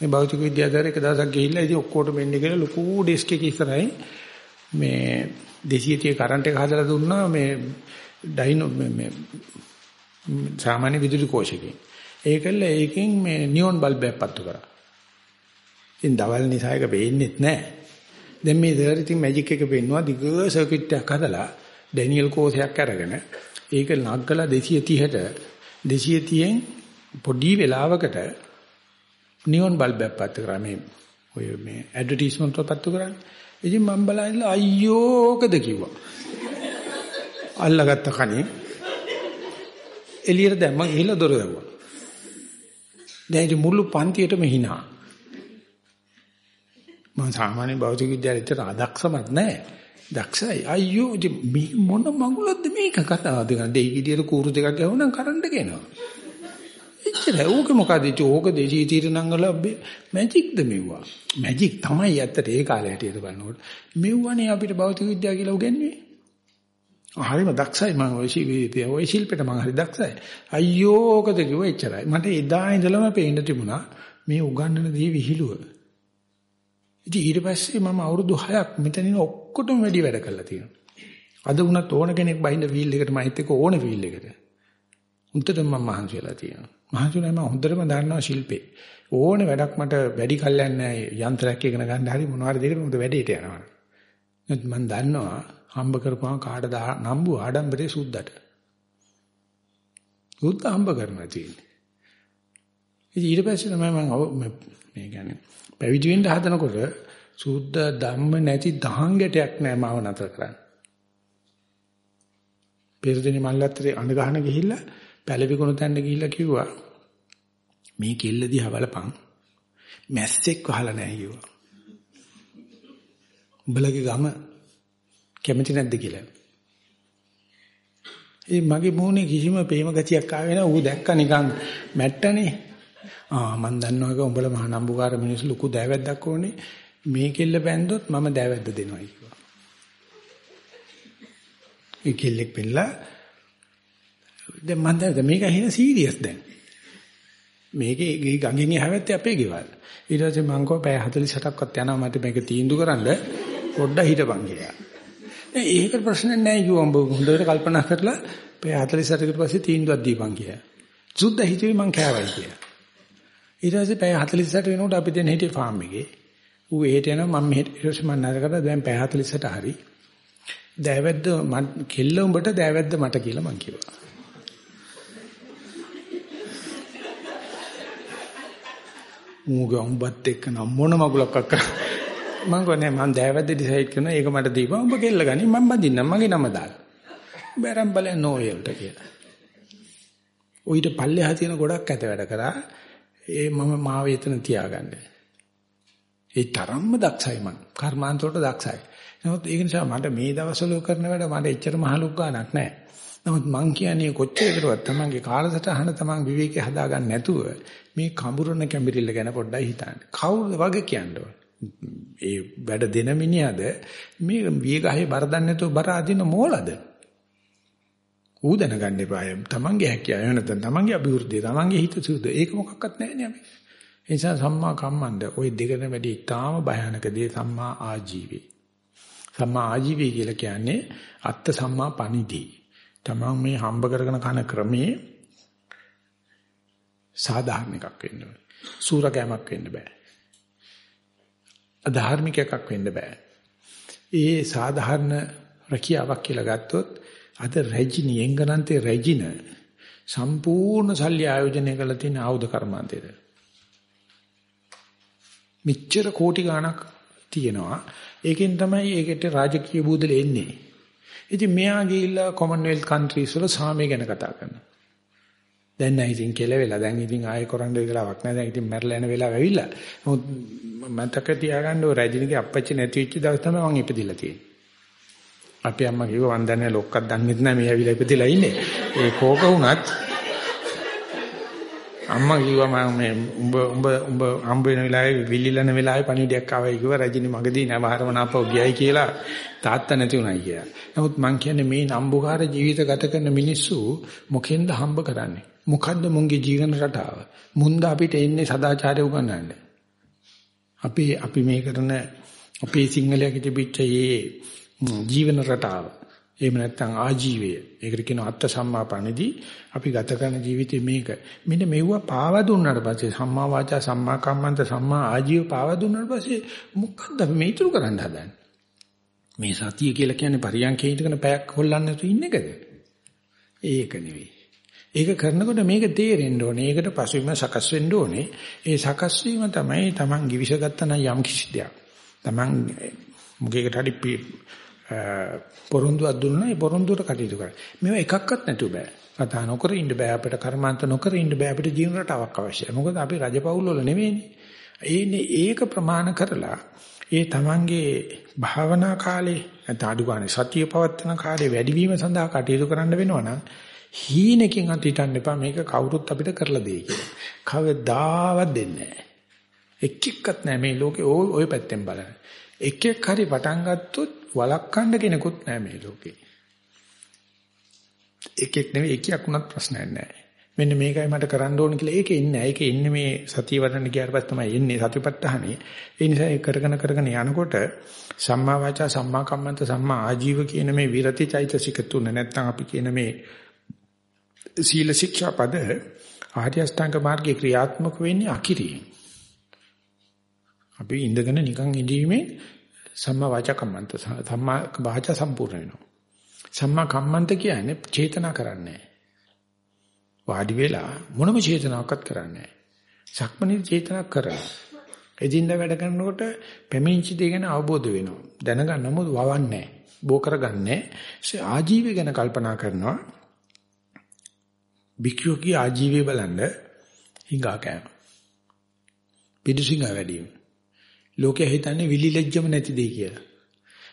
මේ භෞතික විද්‍යාධාර එක දවසක් ගිහිල්ලා ඉතින් ඔක්කොටම එන්නේ කියලා ලොකු ඩෙස්ක් එකක ඉස්සරහින් මේ 230 කරන්ට් එක හදලා දුන්නා මේ ඩයිනෝ මේ සාමාන්‍ය විදුලි කෝෂයකින්. ඒකල්ල ඒකෙන් මේ නියොන් බල්බයක් පත්තු කරා. ඉතින් දවල් නිසා එක වෙන්නේත් නැහැ. දැන් මේ දර ඉතින් මැජික් එක පෙන්නවා දිග සර්කිට් එකක් හදලා ඩැනියල් කෝෂයක් අරගෙන ඒක නග්ගලා 230ට 230න් පොඩි වෙලාවකට නියොන් බල්බයක් පත්තු කරා මේ ඔය මේ ඇඩ්වර්ටයිස්මන්ට් වල පත්තු කරන්නේ. ඉතින් මම බලලා අයියෝකද කිව්වා. අල්ලගත්ත කණේ එළියට දැම්ම ගිහලා දොර වැව්වා. දැන් ඉතින් මුළු පන්තියටම hina. මම සාමාන්‍ය භෞතික විද්‍යාලයට අදක්ෂමත් නැහැ. දක්ෂයි. අයියෝ ඉතින් මොන මඟුලක්ද මේක කතාවද? දෙයි ගිඩියට කූරු දෙකක් ගැහුණා කරන්ට් ගේනවා. එච්චරයි. ඕක මොකද ඉතින් ඕක දේශී තීරණම් වල මැජික්ද මෙව්වා. මැජික් තමයි ඇත්තට ඒ කාලේ හැටියට බලනකොට. මෙව්වනේ අපිට භෞතික විද්‍යාව කියලා උගන්වන්නේ. හරිම දක්ෂයි මම ඔය ශිල්පේ ඔය ශිල්පෙට මම හරි දක්ෂයි. අයියෝ ඕකද කිව්ව එච්චරයි. මට එදා ඉඳලම පේන්න තිබුණා මේ උගන්වන දේ විහිළුව. ඉතින් ඊට පස්සේ මම අවුරුදු 6ක් මෙතනින් ඔක්කොටම වැඩි වැඩ කරලා තියෙනවා. අද වුණත් ඕන කෙනෙක් බහිඳ ෆීල්ඩ් එකට මයිත් එක්ක ඕන ෆීල්ඩ් එකට. උන්ටට මම මහන්සි වෙලා තියෙනවා. මහන්සි වෙලා මම හොඳටම දන්නවා ශිල්පේ. ඕන වැඩක් මට වැඩි කල්යන්නේ නැහැ. යන්ත්‍රයක් ඉගෙන ගන්න හරි මොනවාරි දෙයකට මොකද වැඩේට යනවා. මම දන්නවා හම්බ කරපුවාම කාටද නම්බු ආඩම්බරේ සුද්දට. සුද්ද හම්බ කරනවා තියෙන්නේ. ඉතින් ඊට පස්සේ තමයි මම මේ කියන්නේ පැවිදි වෙන්න හදනකොට සුද්ද ධම්ම නැති දහං ගැටයක් නෑ මාව නතර කරන්න. පෙරදිනේ මල්ලත්‍රේ අඬ ගහන ගිහිල්ලා පැලවිකුණු තැන්න ගිහිල්ලා කිව්වා මේ කෙල්ල දිහා බලපන් මැස්සෙක් වහලා නැහැ කිව්වා. උඹලගේ ගම කැමති නැද්ද කියලා. ඒ මගේ මූණේ කිසිම ප්‍රේම ගතියක් ආවේ නැහැ. ඌ දැක්ක නිකන් මැට්ටනේ. ආ මන් දන්නවා ඒක උඹලා මහ නම්බුකාර මිනිස්සු ලොකු දෑවැද්දක් ඕනේ. මේ කෙල්ල බැන්දොත් මම දෑවැද්ද දෙනවා කිව්වා. ඒ කෙල්ලෙක් පෙන්නලා දැන් මන් දැන් මේක හින සීරියස් දැන්. මේකේ ගඟෙන් යහවැත්තේ අපේ ගෙවල්. ඊට පස්සේ මං කෝ පැය 48ක්වත් යනවා මට මේක තීන්දුව කරන්න පොඩ්ඩක් හිටපන් කියලා. දැන් ඒක ප්‍රශ්නයක් නෑ කිව්වා උඹ හොඳට කල්පනා කරලා පැය 48කට පස්සේ තීන්දුවක් දීපන් කියලා. සුද්ධ හිතුවේ මං කෑවයි කියලා. ඊට පස්සේ පැය 48 වෙනකොට අපි දැන් හිටියේ ෆාම් එකේ. ඌ එහෙට යනවා මම මෙහෙට ඊට පස්සේ මම නරකට දැන් පැය 48ට හරි. දෑවැද්ද කෙල්ල උඹට දෑවැද්ද මට කියලා මං කිව්වා. ඌගේ උඹත් එක්ක නම් මොන මගුලක් අක්කා? මං ගොනේ මං දෑවැද්ද ඩිසයිඩ් කරනවා ඒක මට දීපන්. උඹ කෙල්ල ගනි මම බඳින්නම් මගේ නම දාලා. බෑරම් බලන්න ඕයෙල්ට කියලා. ඔయిత පල්ලෙහා තියෙන ගොඩක් ඇත වැඩ කරා. ඒ මම මාව එතන තියාගන්න. ඒ තරම්ම දක්ෂයි මං. කර්මාන්ත වලට දක්ෂයි. නමුත් ඒක නිසා මට මේ දවස්වල කරන වැඩ මට එච්චර මහලුක් ගන්නක් නැහැ නමුත් මං කියන්නේ කොච්චර කරුවත් තමන්ගේ කාලසටහන තමන් විවේකේ හදාගන්න නැතුව මේ කඹුරන කැඹිරිල්ල ගැන පොඩ්ඩක් හිතන්න. කවුද වගේ කියන්නේ? ඒ වැඩ දෙන මිනිහද මේ වියගහේ බර දන්නේ නැතුව බර අදින මෝලද? ඌ දැනගන්න එපා. තමන්ගේ හැකියාව නැත්නම් තමන්ගේ අභිවෘද්ධිය තමන්ගේ හිත සුදු. ඒක මොකක්වත් නැහැ නේ අපි. ඒ නිසා සම්මා කම්මන්ද ওই දෙකෙන් වැඩි ඉතාම භයානක දේ සම්මා ආජීවී. සම්මා ආජීවී කියලා කියන්නේ අත්ත සම්මා පණිදී. තමන් මේ හම්බ කරගෙන කන ක්‍රමේ සාධාරණ එකක් වෙන්න ඕනේ. සූරකෑමක් වෙන්න බෑ. අධාර්මික එකක් වෙන්න බෑ. ඒ සාධාරණ රකියාවක් කියලා ගත්තොත් අද රැජිනි එංගනන්තේ රැජින සම්පූර්ණ සල්ලි ආයෝජනය කරලා තියෙන ආයුධ කර්මාන්තේද. මෙච්චර කෝටි ගණක් තියෙනවා. ඒකෙන් තමයි ඒකට රාජකීය බූදල එන්නේ. ඉතින් මෙයා ගිහිල්ලා කොමන්වෙල්ත් කන්ට්‍රීස් වල සාමය ගැන කතා කරනවා. දැන් නෑ ඉතින් කෙලවෙලා දැන් ඉතින් ආයෙ කරන්න වෙලාවක් නෑ දැන් ඉතින් මැරලා යන වෙලාව ඇවිල්ලා. නමුත් මතක තියාගන්න ඔය රජිනිගේ අපච්චි නැති වෙච්ච දවස් තමයි මං ඉපදිලා තියෙන්නේ. අපි අම්මා කිව්වා වන් දන්නේ ලොක්කක් දන්නෙත් නෑ මේ ඇවිල්ලා ඉපදිලා ඉන්නේ. ඒ කෝක වුණත් අම්මා කිව්වා මම මේ උඹ උඹ උඹ හම්බ වෙන වෙලාවේ විලිලන වෙලාවේ පණිවිඩයක් ආවයි කිව්වා රජිනි මගදී නවහරම නාපව ගියයි කියලා තාත්තා නැති උනායි කියලා. නමුත් මං කියන්නේ මේ නම්බුකාර ජීවිත ගත කරන මිනිස්සු මොකෙන්ද හම්බ කරන්නේ? මොකද්ද මුන්ගේ ජීවන රටාව? මුන්ද අපිට එන්නේ සදාචාරය උගන්වන්න. අපි අපි මේ කරන අපේ සිංහලයේ තිබිච්ච මේ ජීවන රටාව එහෙම නැත්නම් ආජීවය. ඒකට කියනවා අත්ත සම්මාපණදී අපි ගත කරන ජීවිතේ මේක. මෙන්න මෙව්ව පාව දුන්නාට පස්සේ සම්මා වාචා සම්මා කම්මන්ත සම්මා ආජීව පාව දුන්නාට පස්සේ මොකක්ද අපි මේ ඉතුරු කරන්න හදන්නේ? මේ සතිය කියලා කියන්නේ පරියන්කේ ඉඳගෙන පැයක් හොල්ලන්න නැතුව ඉන්න එකද? ඒක නෙවෙයි. ඒක කරනකොට මේක තේරෙන්න ඕනේ. ඒකට පසුබිම සකස් වෙන්න ඕනේ. ඒ සකස් වීම තමයි Taman givisagත්ත නම් යම් කිසි දෙයක්. Taman මුගේකට හරි පොරොන්දුවක් දුන්නා ඒ පොරොන්දුවට කටයුතු කරා. මේවා එකක්වත් නැතුව බෑ. කතා නොකර ඉන්න බෑ අපිට කර්මාන්ත නොකර ඉන්න බෑ අපිට ජීවන රටාවක් අවශ්‍යයි. මොකද අපි රජපෞල් වල නෙවෙයිනේ. ඒනේ ඒක ප්‍රමාණ කරලා ඒ තමන්ගේ භාවනා කාලේ නැත්නම් අඩු ගන්න සතිය පවත්වන කාලේ වැඩිවීම සඳහා කටයුතු කරන්න වෙනවා නම් හීනකින් අතීතන්න එපා මේක කවුරුත් අපිට කරලා දෙයි කියලා. කවදාවත් දෙන්නේ නැහැ. එක් එක්කත් නැහැ මේ ලෝකේ ওই පැත්තෙන් බලන්න. එක් එක් හරි පටන් ගත්තොත් වළක්වන්න කෙනෙකුත් නැහැ මේ ලෝකේ. එකෙක් නෙවෙයි එකයක් වුණත් ප්‍රශ්නයක් නැහැ. මෙන්න මේකයි මට කරන්න ඕන කියලා ඒකේ ඉන්නේ. ඒකේ ඉන්නේ මේ සතිය වඩන්න ගියාට පස්සේ තමයි එන්නේ සතිපත්තහනේ. ඒ නිසා ඒ කරගෙන කරගෙන යනකොට සම්මා වාචා සම්මා කම්මන්ත සම්මා ආජීව කියන මේ විරති චෛතසික තුන නැත්තම් අපි කියන මේ සීල ශික්ෂා පද ආර්ය අෂ්ටාංග මාර්ගයේ ක්‍රියාත්මක වෙන්නේ අකිරියෙන්. අපි ඉඳගෙන නිකන් ඉඳීමේ සම්මා වාචා කම්මන්ත සම්මා වාචා සම්පූර්ණ වෙනවා. සම්මා කම්මන්ත කියන්නේ චේතනා කරන්නේ වාඩි වෙලා මොනම චේතනාවක්වත් කරන්නේ නැහැ. සක්මණේ චේතනා කරනවා. එදින්ද වැඩ කරනකොට පැමිණිච්ච දේ ගැන අවබෝධ වෙනවා. දැනගන්න මොකද වවන්නේ බෝ කරගන්නේ. ඒ ආජීවය ගැන කල්පනා කරනවා. භික්ෂුවගේ ආජීවය බලන්න හිඟා කෑම. පිටිසිංහ වැඩි වීම. ලෝකයා හිතන්නේ විලිලැජ්ජම නැති දෙයි කියලා.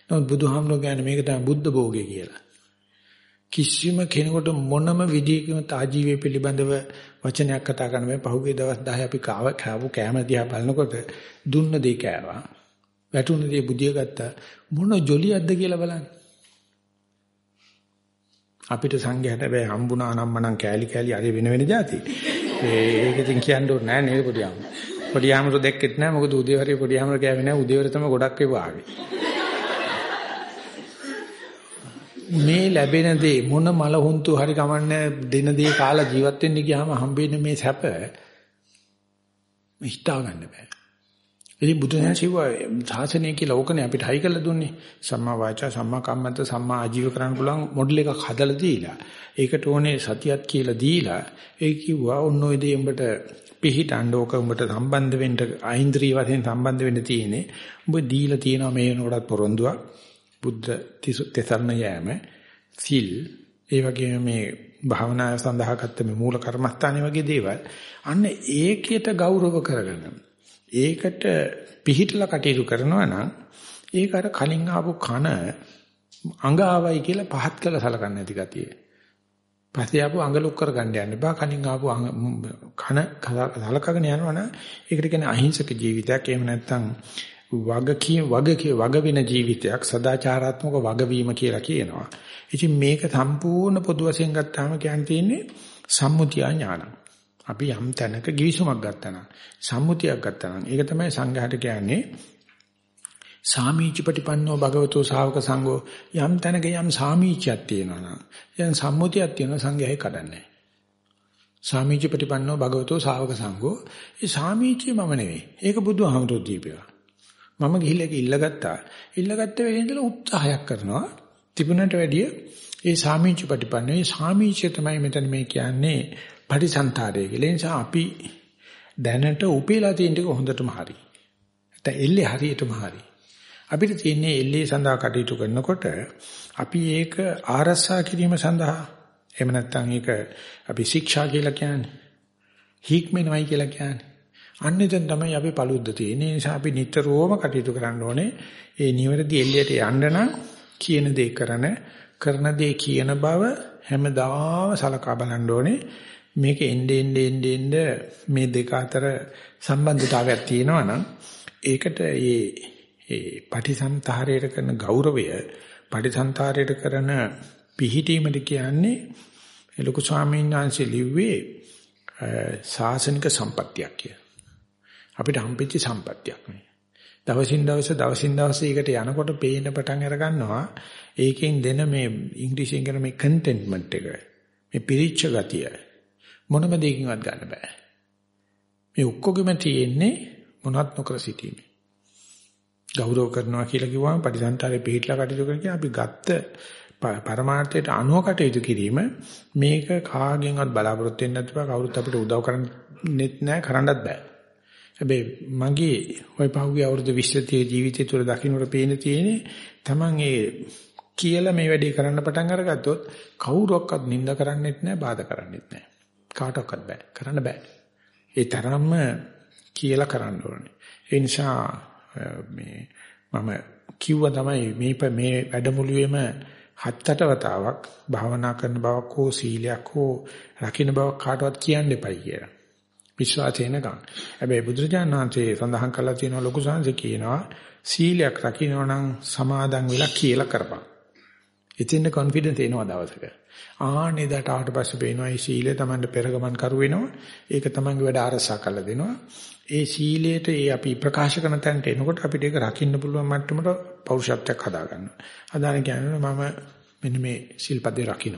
නමුත් බුදුහාමුදුරුවෝ කියන්නේ මේක තමයි බුද්ධ භෝගය කියලා. කිසිම කෙනෙකුට මොනම විදියකින් ආජීවය පිළිබඳව වචනයක් කතා කරන්න බෑ. පහුගිය දවස් 10 අපි කාව කාපු කැම දිහා බලනකොට දුන්න දේ කෑවා. වැටුණ දේ බුදිය ගත්තා. මොන ජොලියක්ද කියලා බලන්න. අපිට සංඝයාට බෑ හම්බුණා නම් මනම් කෑලි කෑලි අර වෙන වෙන જાති. ඒක ඉතින් කියන්න ඕනේ නෑ නේද පොඩියම්. පොඩියම්ර දැක්කෙත් නෑ මොකද උදේවරේ පොඩියම්ර කෑවේ නෑ උදේවර තමයි ගොඩක් ඒවා ආවේ. මේ ලැබෙන දේ මොන මල හුන්තු හරි කමන්නේ දෙන දේ කාලා ජීවත් වෙන්න ගියාම හම්බෙන්නේ මේ සැප හිතා ගන්න බෑ. ඉතින් බුදුන් සිව්වා සාසනය කියලා ඕකනේ අපිට හයි කරලා දුන්නේ. සම්මා වාචා සම්මා කම්මන්ත සම්මා ආජීව කරන්න පුළුවන් මොඩල් එකක් හදලා දීලා. ඒකට ඕනේ සතියක් කියලා දීලා ඒ කිව්වා ඔන්න ඔය දේ උඹට පිහිටන්න ඕක උඹට සම්බන්ධ වෙන්න ආයින්ද්‍රිය වශයෙන් සම්බන්ධ වෙන්න තියෙන්නේ. උඹ දීලා තියෙනවා මේ වෙනකොටත් පොරොන්දුවක්. බුද්ධ තිසරණ යෑම සිල් ඒ වගේම මේ භාවනා සඳහා ගත්ත මේ මූල කර්මස්ථානේ වගේ දේවල් අන්න ඒකයට ගෞරව කරගෙන ඒකට පිහිටලා කටයුතු කරනවා නම් ඒක අර කලින් ආපු කන අඟ ආවයි කියලා පහත් කළ සලකන්නේ නැති ගතිය. පස්සේ ආපු අඟ ලොක් කරගන්න යන්න බා කලින් ආපු කන සලකගෙන යනවනම් ඒකට කියන්නේ අහිංසක ජීවිතයක්. එහෙම නැත්නම් වගකී වගකී වග වෙන ජීවිතයක් සදාචාරාත්මක වගවීම කියලා කියනවා. ඉතින් මේක සම්පූර්ණ පොදු වශයෙන් ගත්තාම කියන්න තියෙන්නේ සම්මුතිය ඥානං. අපි යම් තැනක ගිවිසුමක් ගත්තා නම් සම්මුතියක් ගත්තා නම් ඒක තමයි සංඝයාට කියන්නේ සාමීචිපටිපන්නෝ භගවතෝ ශාවක සංඝෝ යම් තැනක යම් සාමීචයක් තියෙනවා නම් යම් සම්මුතියක් තියෙනවා සංඝයායි කඩන්නේ සාමීචිපටිපන්නෝ භගවතෝ ශාවක සංඝෝ ඒ සාමීචිය මම නෙවෙයි ඒක බුදුහාමුදුරුවෝ දීපේවා මම ගිහිල්ලා ඒක ඉල්ලගත්තා ඉල්ලගත්ත වෙලේ ඉඳලා උත්සාහයක් කරනවා තිබුණට වැඩිය ඒ සාමීචිපටිපන්නෝ ඒ සාමීචිය තමයි මෙතන මේ කියන්නේ පටිසන්තරය කියලා. ඒ නිසා අපි දැනට උපේලා තියෙන ටික හොඳටම හරි. නැත්නම් එල්ලේ හරියටම හරි. අපිට තියෙන්නේ එල්ලේ සඳහා කටයුතු කරනකොට අපි ඒක ආරස්සා කිරීම සඳහා එහෙම නැත්නම් ඒක අපි ශික්ෂා කියලා කියන්නේ. හික්මෙනවයි කියලා කියන්නේ. අන්නෙන් තමයි අපි paludd තියෙන්නේ. ඒ නිසා අපි නිතරම කටයුතු කරන්න ඕනේ. ඒ නිවැරදි එල්ලයට යන්න නම් කියන දේ කරන කරන දේ කියන බව හැමදාම සලකා බලන්න ඕනේ. මේක එnde ende ende ende මේ දෙක අතර සම්බන්ධතාවයක් තියෙනවා නම් ඒකට ඒ ඒ පටිසන්තරයට කරන ගෞරවය පටිසන්තරයට කරන පිහිටීමද කියන්නේ ලොකු ස්වාමීන් වහන්සේ ලිව්වේ සාසනික සම්පත්තියක් කිය. අපිට හම්බෙච්ච සම්පත්තියක් නේ. දවසින් දවස දවසින් දවස ඒකට යනකොට පේන පටන් අර ගන්නවා ඒකෙන් දෙන මේ ඉංග්‍රීසියෙන් කියන මේ කන්ටෙන්ට්මන්ට් එක මේ පිරිච්ච ගතිය මොනම දෙයකින්වත් ගන්න බෑ. මේ ඔක්කොගෙම තියෙන්නේ මොනවත් නොකර සිටීමේ. ගෞරව කරනවා කියලා කිව්වම පරිසංතරේ පිටලා කටයුතු කරගෙන අපි ගත්ත පරමාර්ථයට අනුව කටයුතු කිරීම මේක කාගෙන්වත් බලාපොරොත්තු වෙන්න නැතුව කවුරුත් අපිට උදව් කරන්නෙත් නැහැ කරන්නත් බෑ. හැබැයි මගේ ওই පහුගිය අවුරුදු 20 ජීවිතය තුළ දකින්නට පේන තියෙන්නේ Taman ඒ කියලා මේ වැඩේ කරන්න පටන් අරගත්තොත් කවුරක්වත් නිඳ කරන්නෙත් නැහැ බාධා කරන්නෙත් නැහැ. කාටවත් බෑ කරන්න බෑ. ඒ තරම්ම කියලා කරන්න ඕනේ. ඒ නිසා මේ මම කිව්වා තමයි මේ මේ වැඩමුළුවේම හත්තට වතාවක් භාවනා කරන බවක් හෝ සීලයක් හෝ රකින්න බවක් කාටවත් කියන්න එපයි කියලා. විශ්වාසේනකම්. හැබැයි බුදුරජාණන් වහන්සේ සඳහන් කළා තියෙනවා ලොකු සංසය කියනවා සීලයක් රකින්න නම් සමාදන් වෙලා කියලා කරපන්. ඉතින් කොන්ෆිඩන්ස් එනවා දවසක. ආන්නේ දට ආවට පස්සේ පේනවා මේ සීලය Tamanට පෙරගමන් කරු වෙනවා. ඒක Tamanගේ වැඩ ආරසා කරලා දෙනවා. ඒ සීලයට ඒ අපි ප්‍රකාශ කරන තැනට එනකොට අපිට ඒක රකින්න පුළුවන් මට්ටමට පෞරුෂත්වයක් හදා ගන්නවා. හදාන කියන්නේ මම මෙන්න මේ සිල්පදේ රකින්න.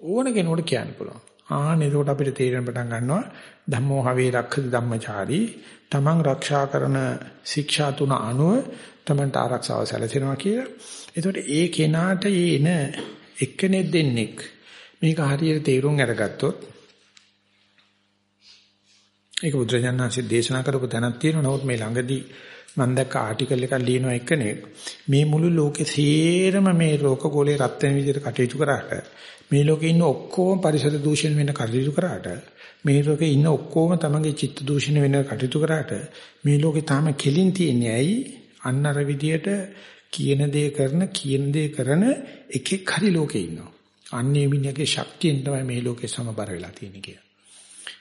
ඕන කෙනෙකුට කියන්න පුළුවන්. ආන්න එතකොට අපිට තේරෙන පටන් ගන්නවා ධම්මෝ හවේ රක්ඛති ධම්මචාරී තමන් ආරක්ෂා කරන ශික්ෂා තුන අනුව තමන්ට ආරක්ෂාව සැලසෙනවා කියලා. එතකොට ඒ කෙනාට එන එක්කෙනෙක් දෙන්නෙක් මේක හරියට තේරුම් අරගත්තොත් ඒක බුදුරජාණන්සේ දේශනා කරපු තැනක් තියෙනවා. නමුත් මේ ළඟදී මම දැක්ක ආටිකල් එකක් ලියනවා එක්කනේ මේ මුළු ලෝකේ සේරම මේ රෝග ගෝලේ රත් වෙන විදිහට කටයුතු කරාට මේ ලෝකේ ඉන්න ඔක්කොම පරිසර දූෂණ වෙන කටයුතු කරාට මේ ලෝකේ ඉන්න ඔක්කොම තමන්ගේ චිත්ත දූෂණ වෙන කටයුතු කරාට මේ ලෝකේ තාම කෙලින් තියන්නේ ඇයි අන්න අර විදිහට කියන දේ කරන කියන දේ කරන එකෙක් හරි ලෝකේ ඉන්නවා අන්නේ මිනිහගේ ශක්තියෙන් තමයි මේ ලෝකේ සමබර වෙලා තියෙන්නේ කියලා.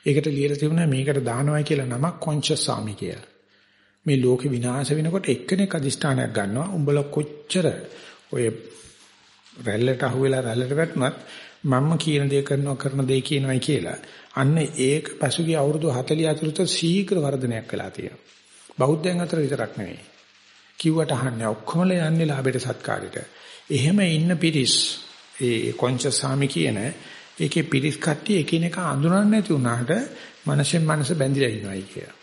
ඒකට ලියලා තිබුණා මේකට දානවයි කියලා නමක් කොන්ෂස් සාමි කියලා. මේ ලෝකෙ විනාශ වෙනකොට එක්කෙනෙක් අදිෂ්ඨානයක් ගන්නවා. උඹලා කොච්චර ඔය රැල්ලට අහුවෙලා රැල්ලට වැටුණත් මම කියන දේ කරනවා කරන දේ කියනවායි කියලා. අන්න ඒක පසුගිය අවුරුදු 40 අතුරත ශීඝ්‍ර වර්ධනයක් වෙලා තියෙනවා. බෞද්ධයන් අතර විතරක් නෙවෙයි. කිව්වට අහන්නේ ඔක්කොමල යන්නේ ලාභයට සත්කාරයට. එහෙම ඉන්න පිරිස් ඒ කොන්චසාමි කියන ඒකේ පිරිස් කට්ටිය එකිනෙක අඳුරන්නේ නැති වුණාට මනසෙන් මනස බැඳිලා ඉනවයි කියලා.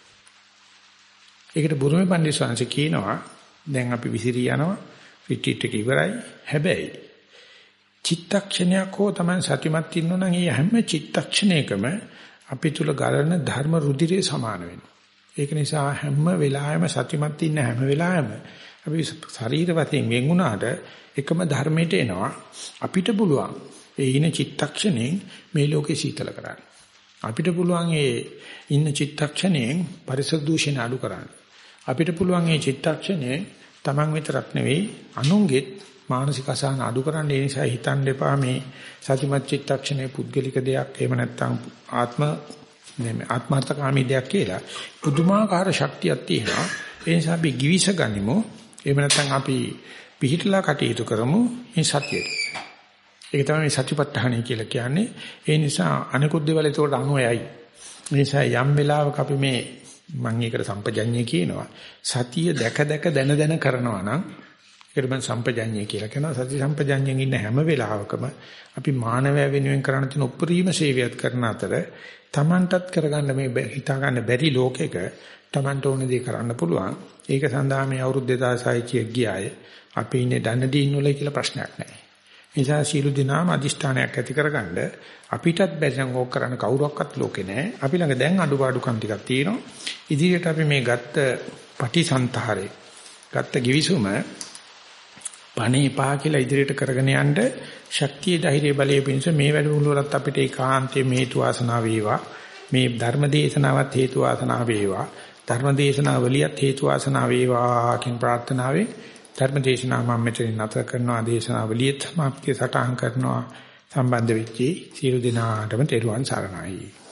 ඒකට බුරුමේ පණ්ඩිත ස්වාමීන් කියනවා දැන් අපි විසිරී යනවා රිට්‍රීට් එක ඉවරයි. හැබැයි චිත්තක්ෂණයක් හෝ තමයි සතිමත් ඉන්නෝ නම් ඒ හැම චිත්තක්ෂණයකම අපි තුල ගලන ධර්ම රුධිරේ සමාන වෙනවා. ඒක නිසා හැම වෙලාවෙම සතිමත් ඉන්න හැම වෙලාවෙම අපි ශරීර වශයෙන් වෙන් වුණාට එකම ධර්මයට එනවා අපිට පුළුවන් ඒ ඉන චිත්තක්ෂණයෙන් මේ ලෝකේ සීතල කරන්න. අපිට පුළුවන් ඒ ඉන්න චිත්තක්ෂණයෙන් පරිසර දූෂණ අඩු කරන්න. අපිට පුළුවන් මේ චිත්තක්ෂණය Taman විතරක් නෙවෙයි අනුන්ගෙත් මානසික අසහන අඩු කරන්න ඒ නිසා හිතන්න එපා මේ සතිමත් චිත්තක්ෂණය පුද්ගලික දෙයක් එහෙම නැත්නම් ආත්ම නෙමෙයි ආත්මార్థකාමී දෙයක් කියලා පුදුමාකාර ශක්තියක් තියෙනවා ඒ නිසා අපි givis ගනිමු එහෙම නැත්නම් අපි පිහිටලා කටයුතු කරමු මේ සතියේ ඒක තමයි සතිපට්ඨානයි කියලා කියන්නේ ඒ නිසා අනිකුත් දේවල් ඒකට අනුයයි ඒ නිසා යම් වෙලාවක අපි මේ මම ඒකට සම්පජඤ්ඤය කියනවා. සතිය දැක දැක දන දන කරනවා නම් ඒකට මම සම්පජඤ්ඤය කියලා කියනවා. සති සම්පජඤ්ඤයෙන් ඉන්න හැම වෙලාවකම අපි මානවය වෙනුවෙන් කරන්න තියෙන උපරිම සේවයක් කරන අතර Tamanටත් කරගන්න මේ හිතා ගන්න බැරි ලෝකෙක Tamanට ඕන දේ කරන්න පුළුවන්. ඒක සඳහා මේ අවුරුදු 2600 ගියාය. අපි ඉන්නේ දන්නදී ඉන්නොලයි කියලා ප්‍රශ්නයක් නැහැ. නිසා සීල දිනාම අදිෂ්ඨානයක් ඇති කරගන්න අපිටත් බැරි නම් ඕක කරන්න කවුරක්වත් ලෝකේ නැහැ. අපි ළඟ දැන් අඩුපාඩුකම් ටිකක් තියෙනවා. ඉදිරියට අපි මේ ගත්ත පටිසන්තරේ ගත්ත givisuma පණේ පහ කියලා ඉදිරියට කරගෙන යන්න ශක්තිය ධෛර්ය බලය පිණිස මේ වැඩමුළු වලත් අපිට ඒකාන්තයේ හේතු වාසනා වේවා. මේ ධර්ම දේශනාවත් හේතු වාසනා වේවා. ධර්ම දේශනාවලියත් හේතු වාසනා වේවා කියන ප්‍රාර්ථනාවෙන් ධර්ම දේශනාව මම මෙතන නැතර කරනවා. දේශනාවලියත් සමාප්තිය සටහන් කරනවා සම්බන්ධ වෙච්චි සියලු දෙනාටම තෙරුවන් සරණයි.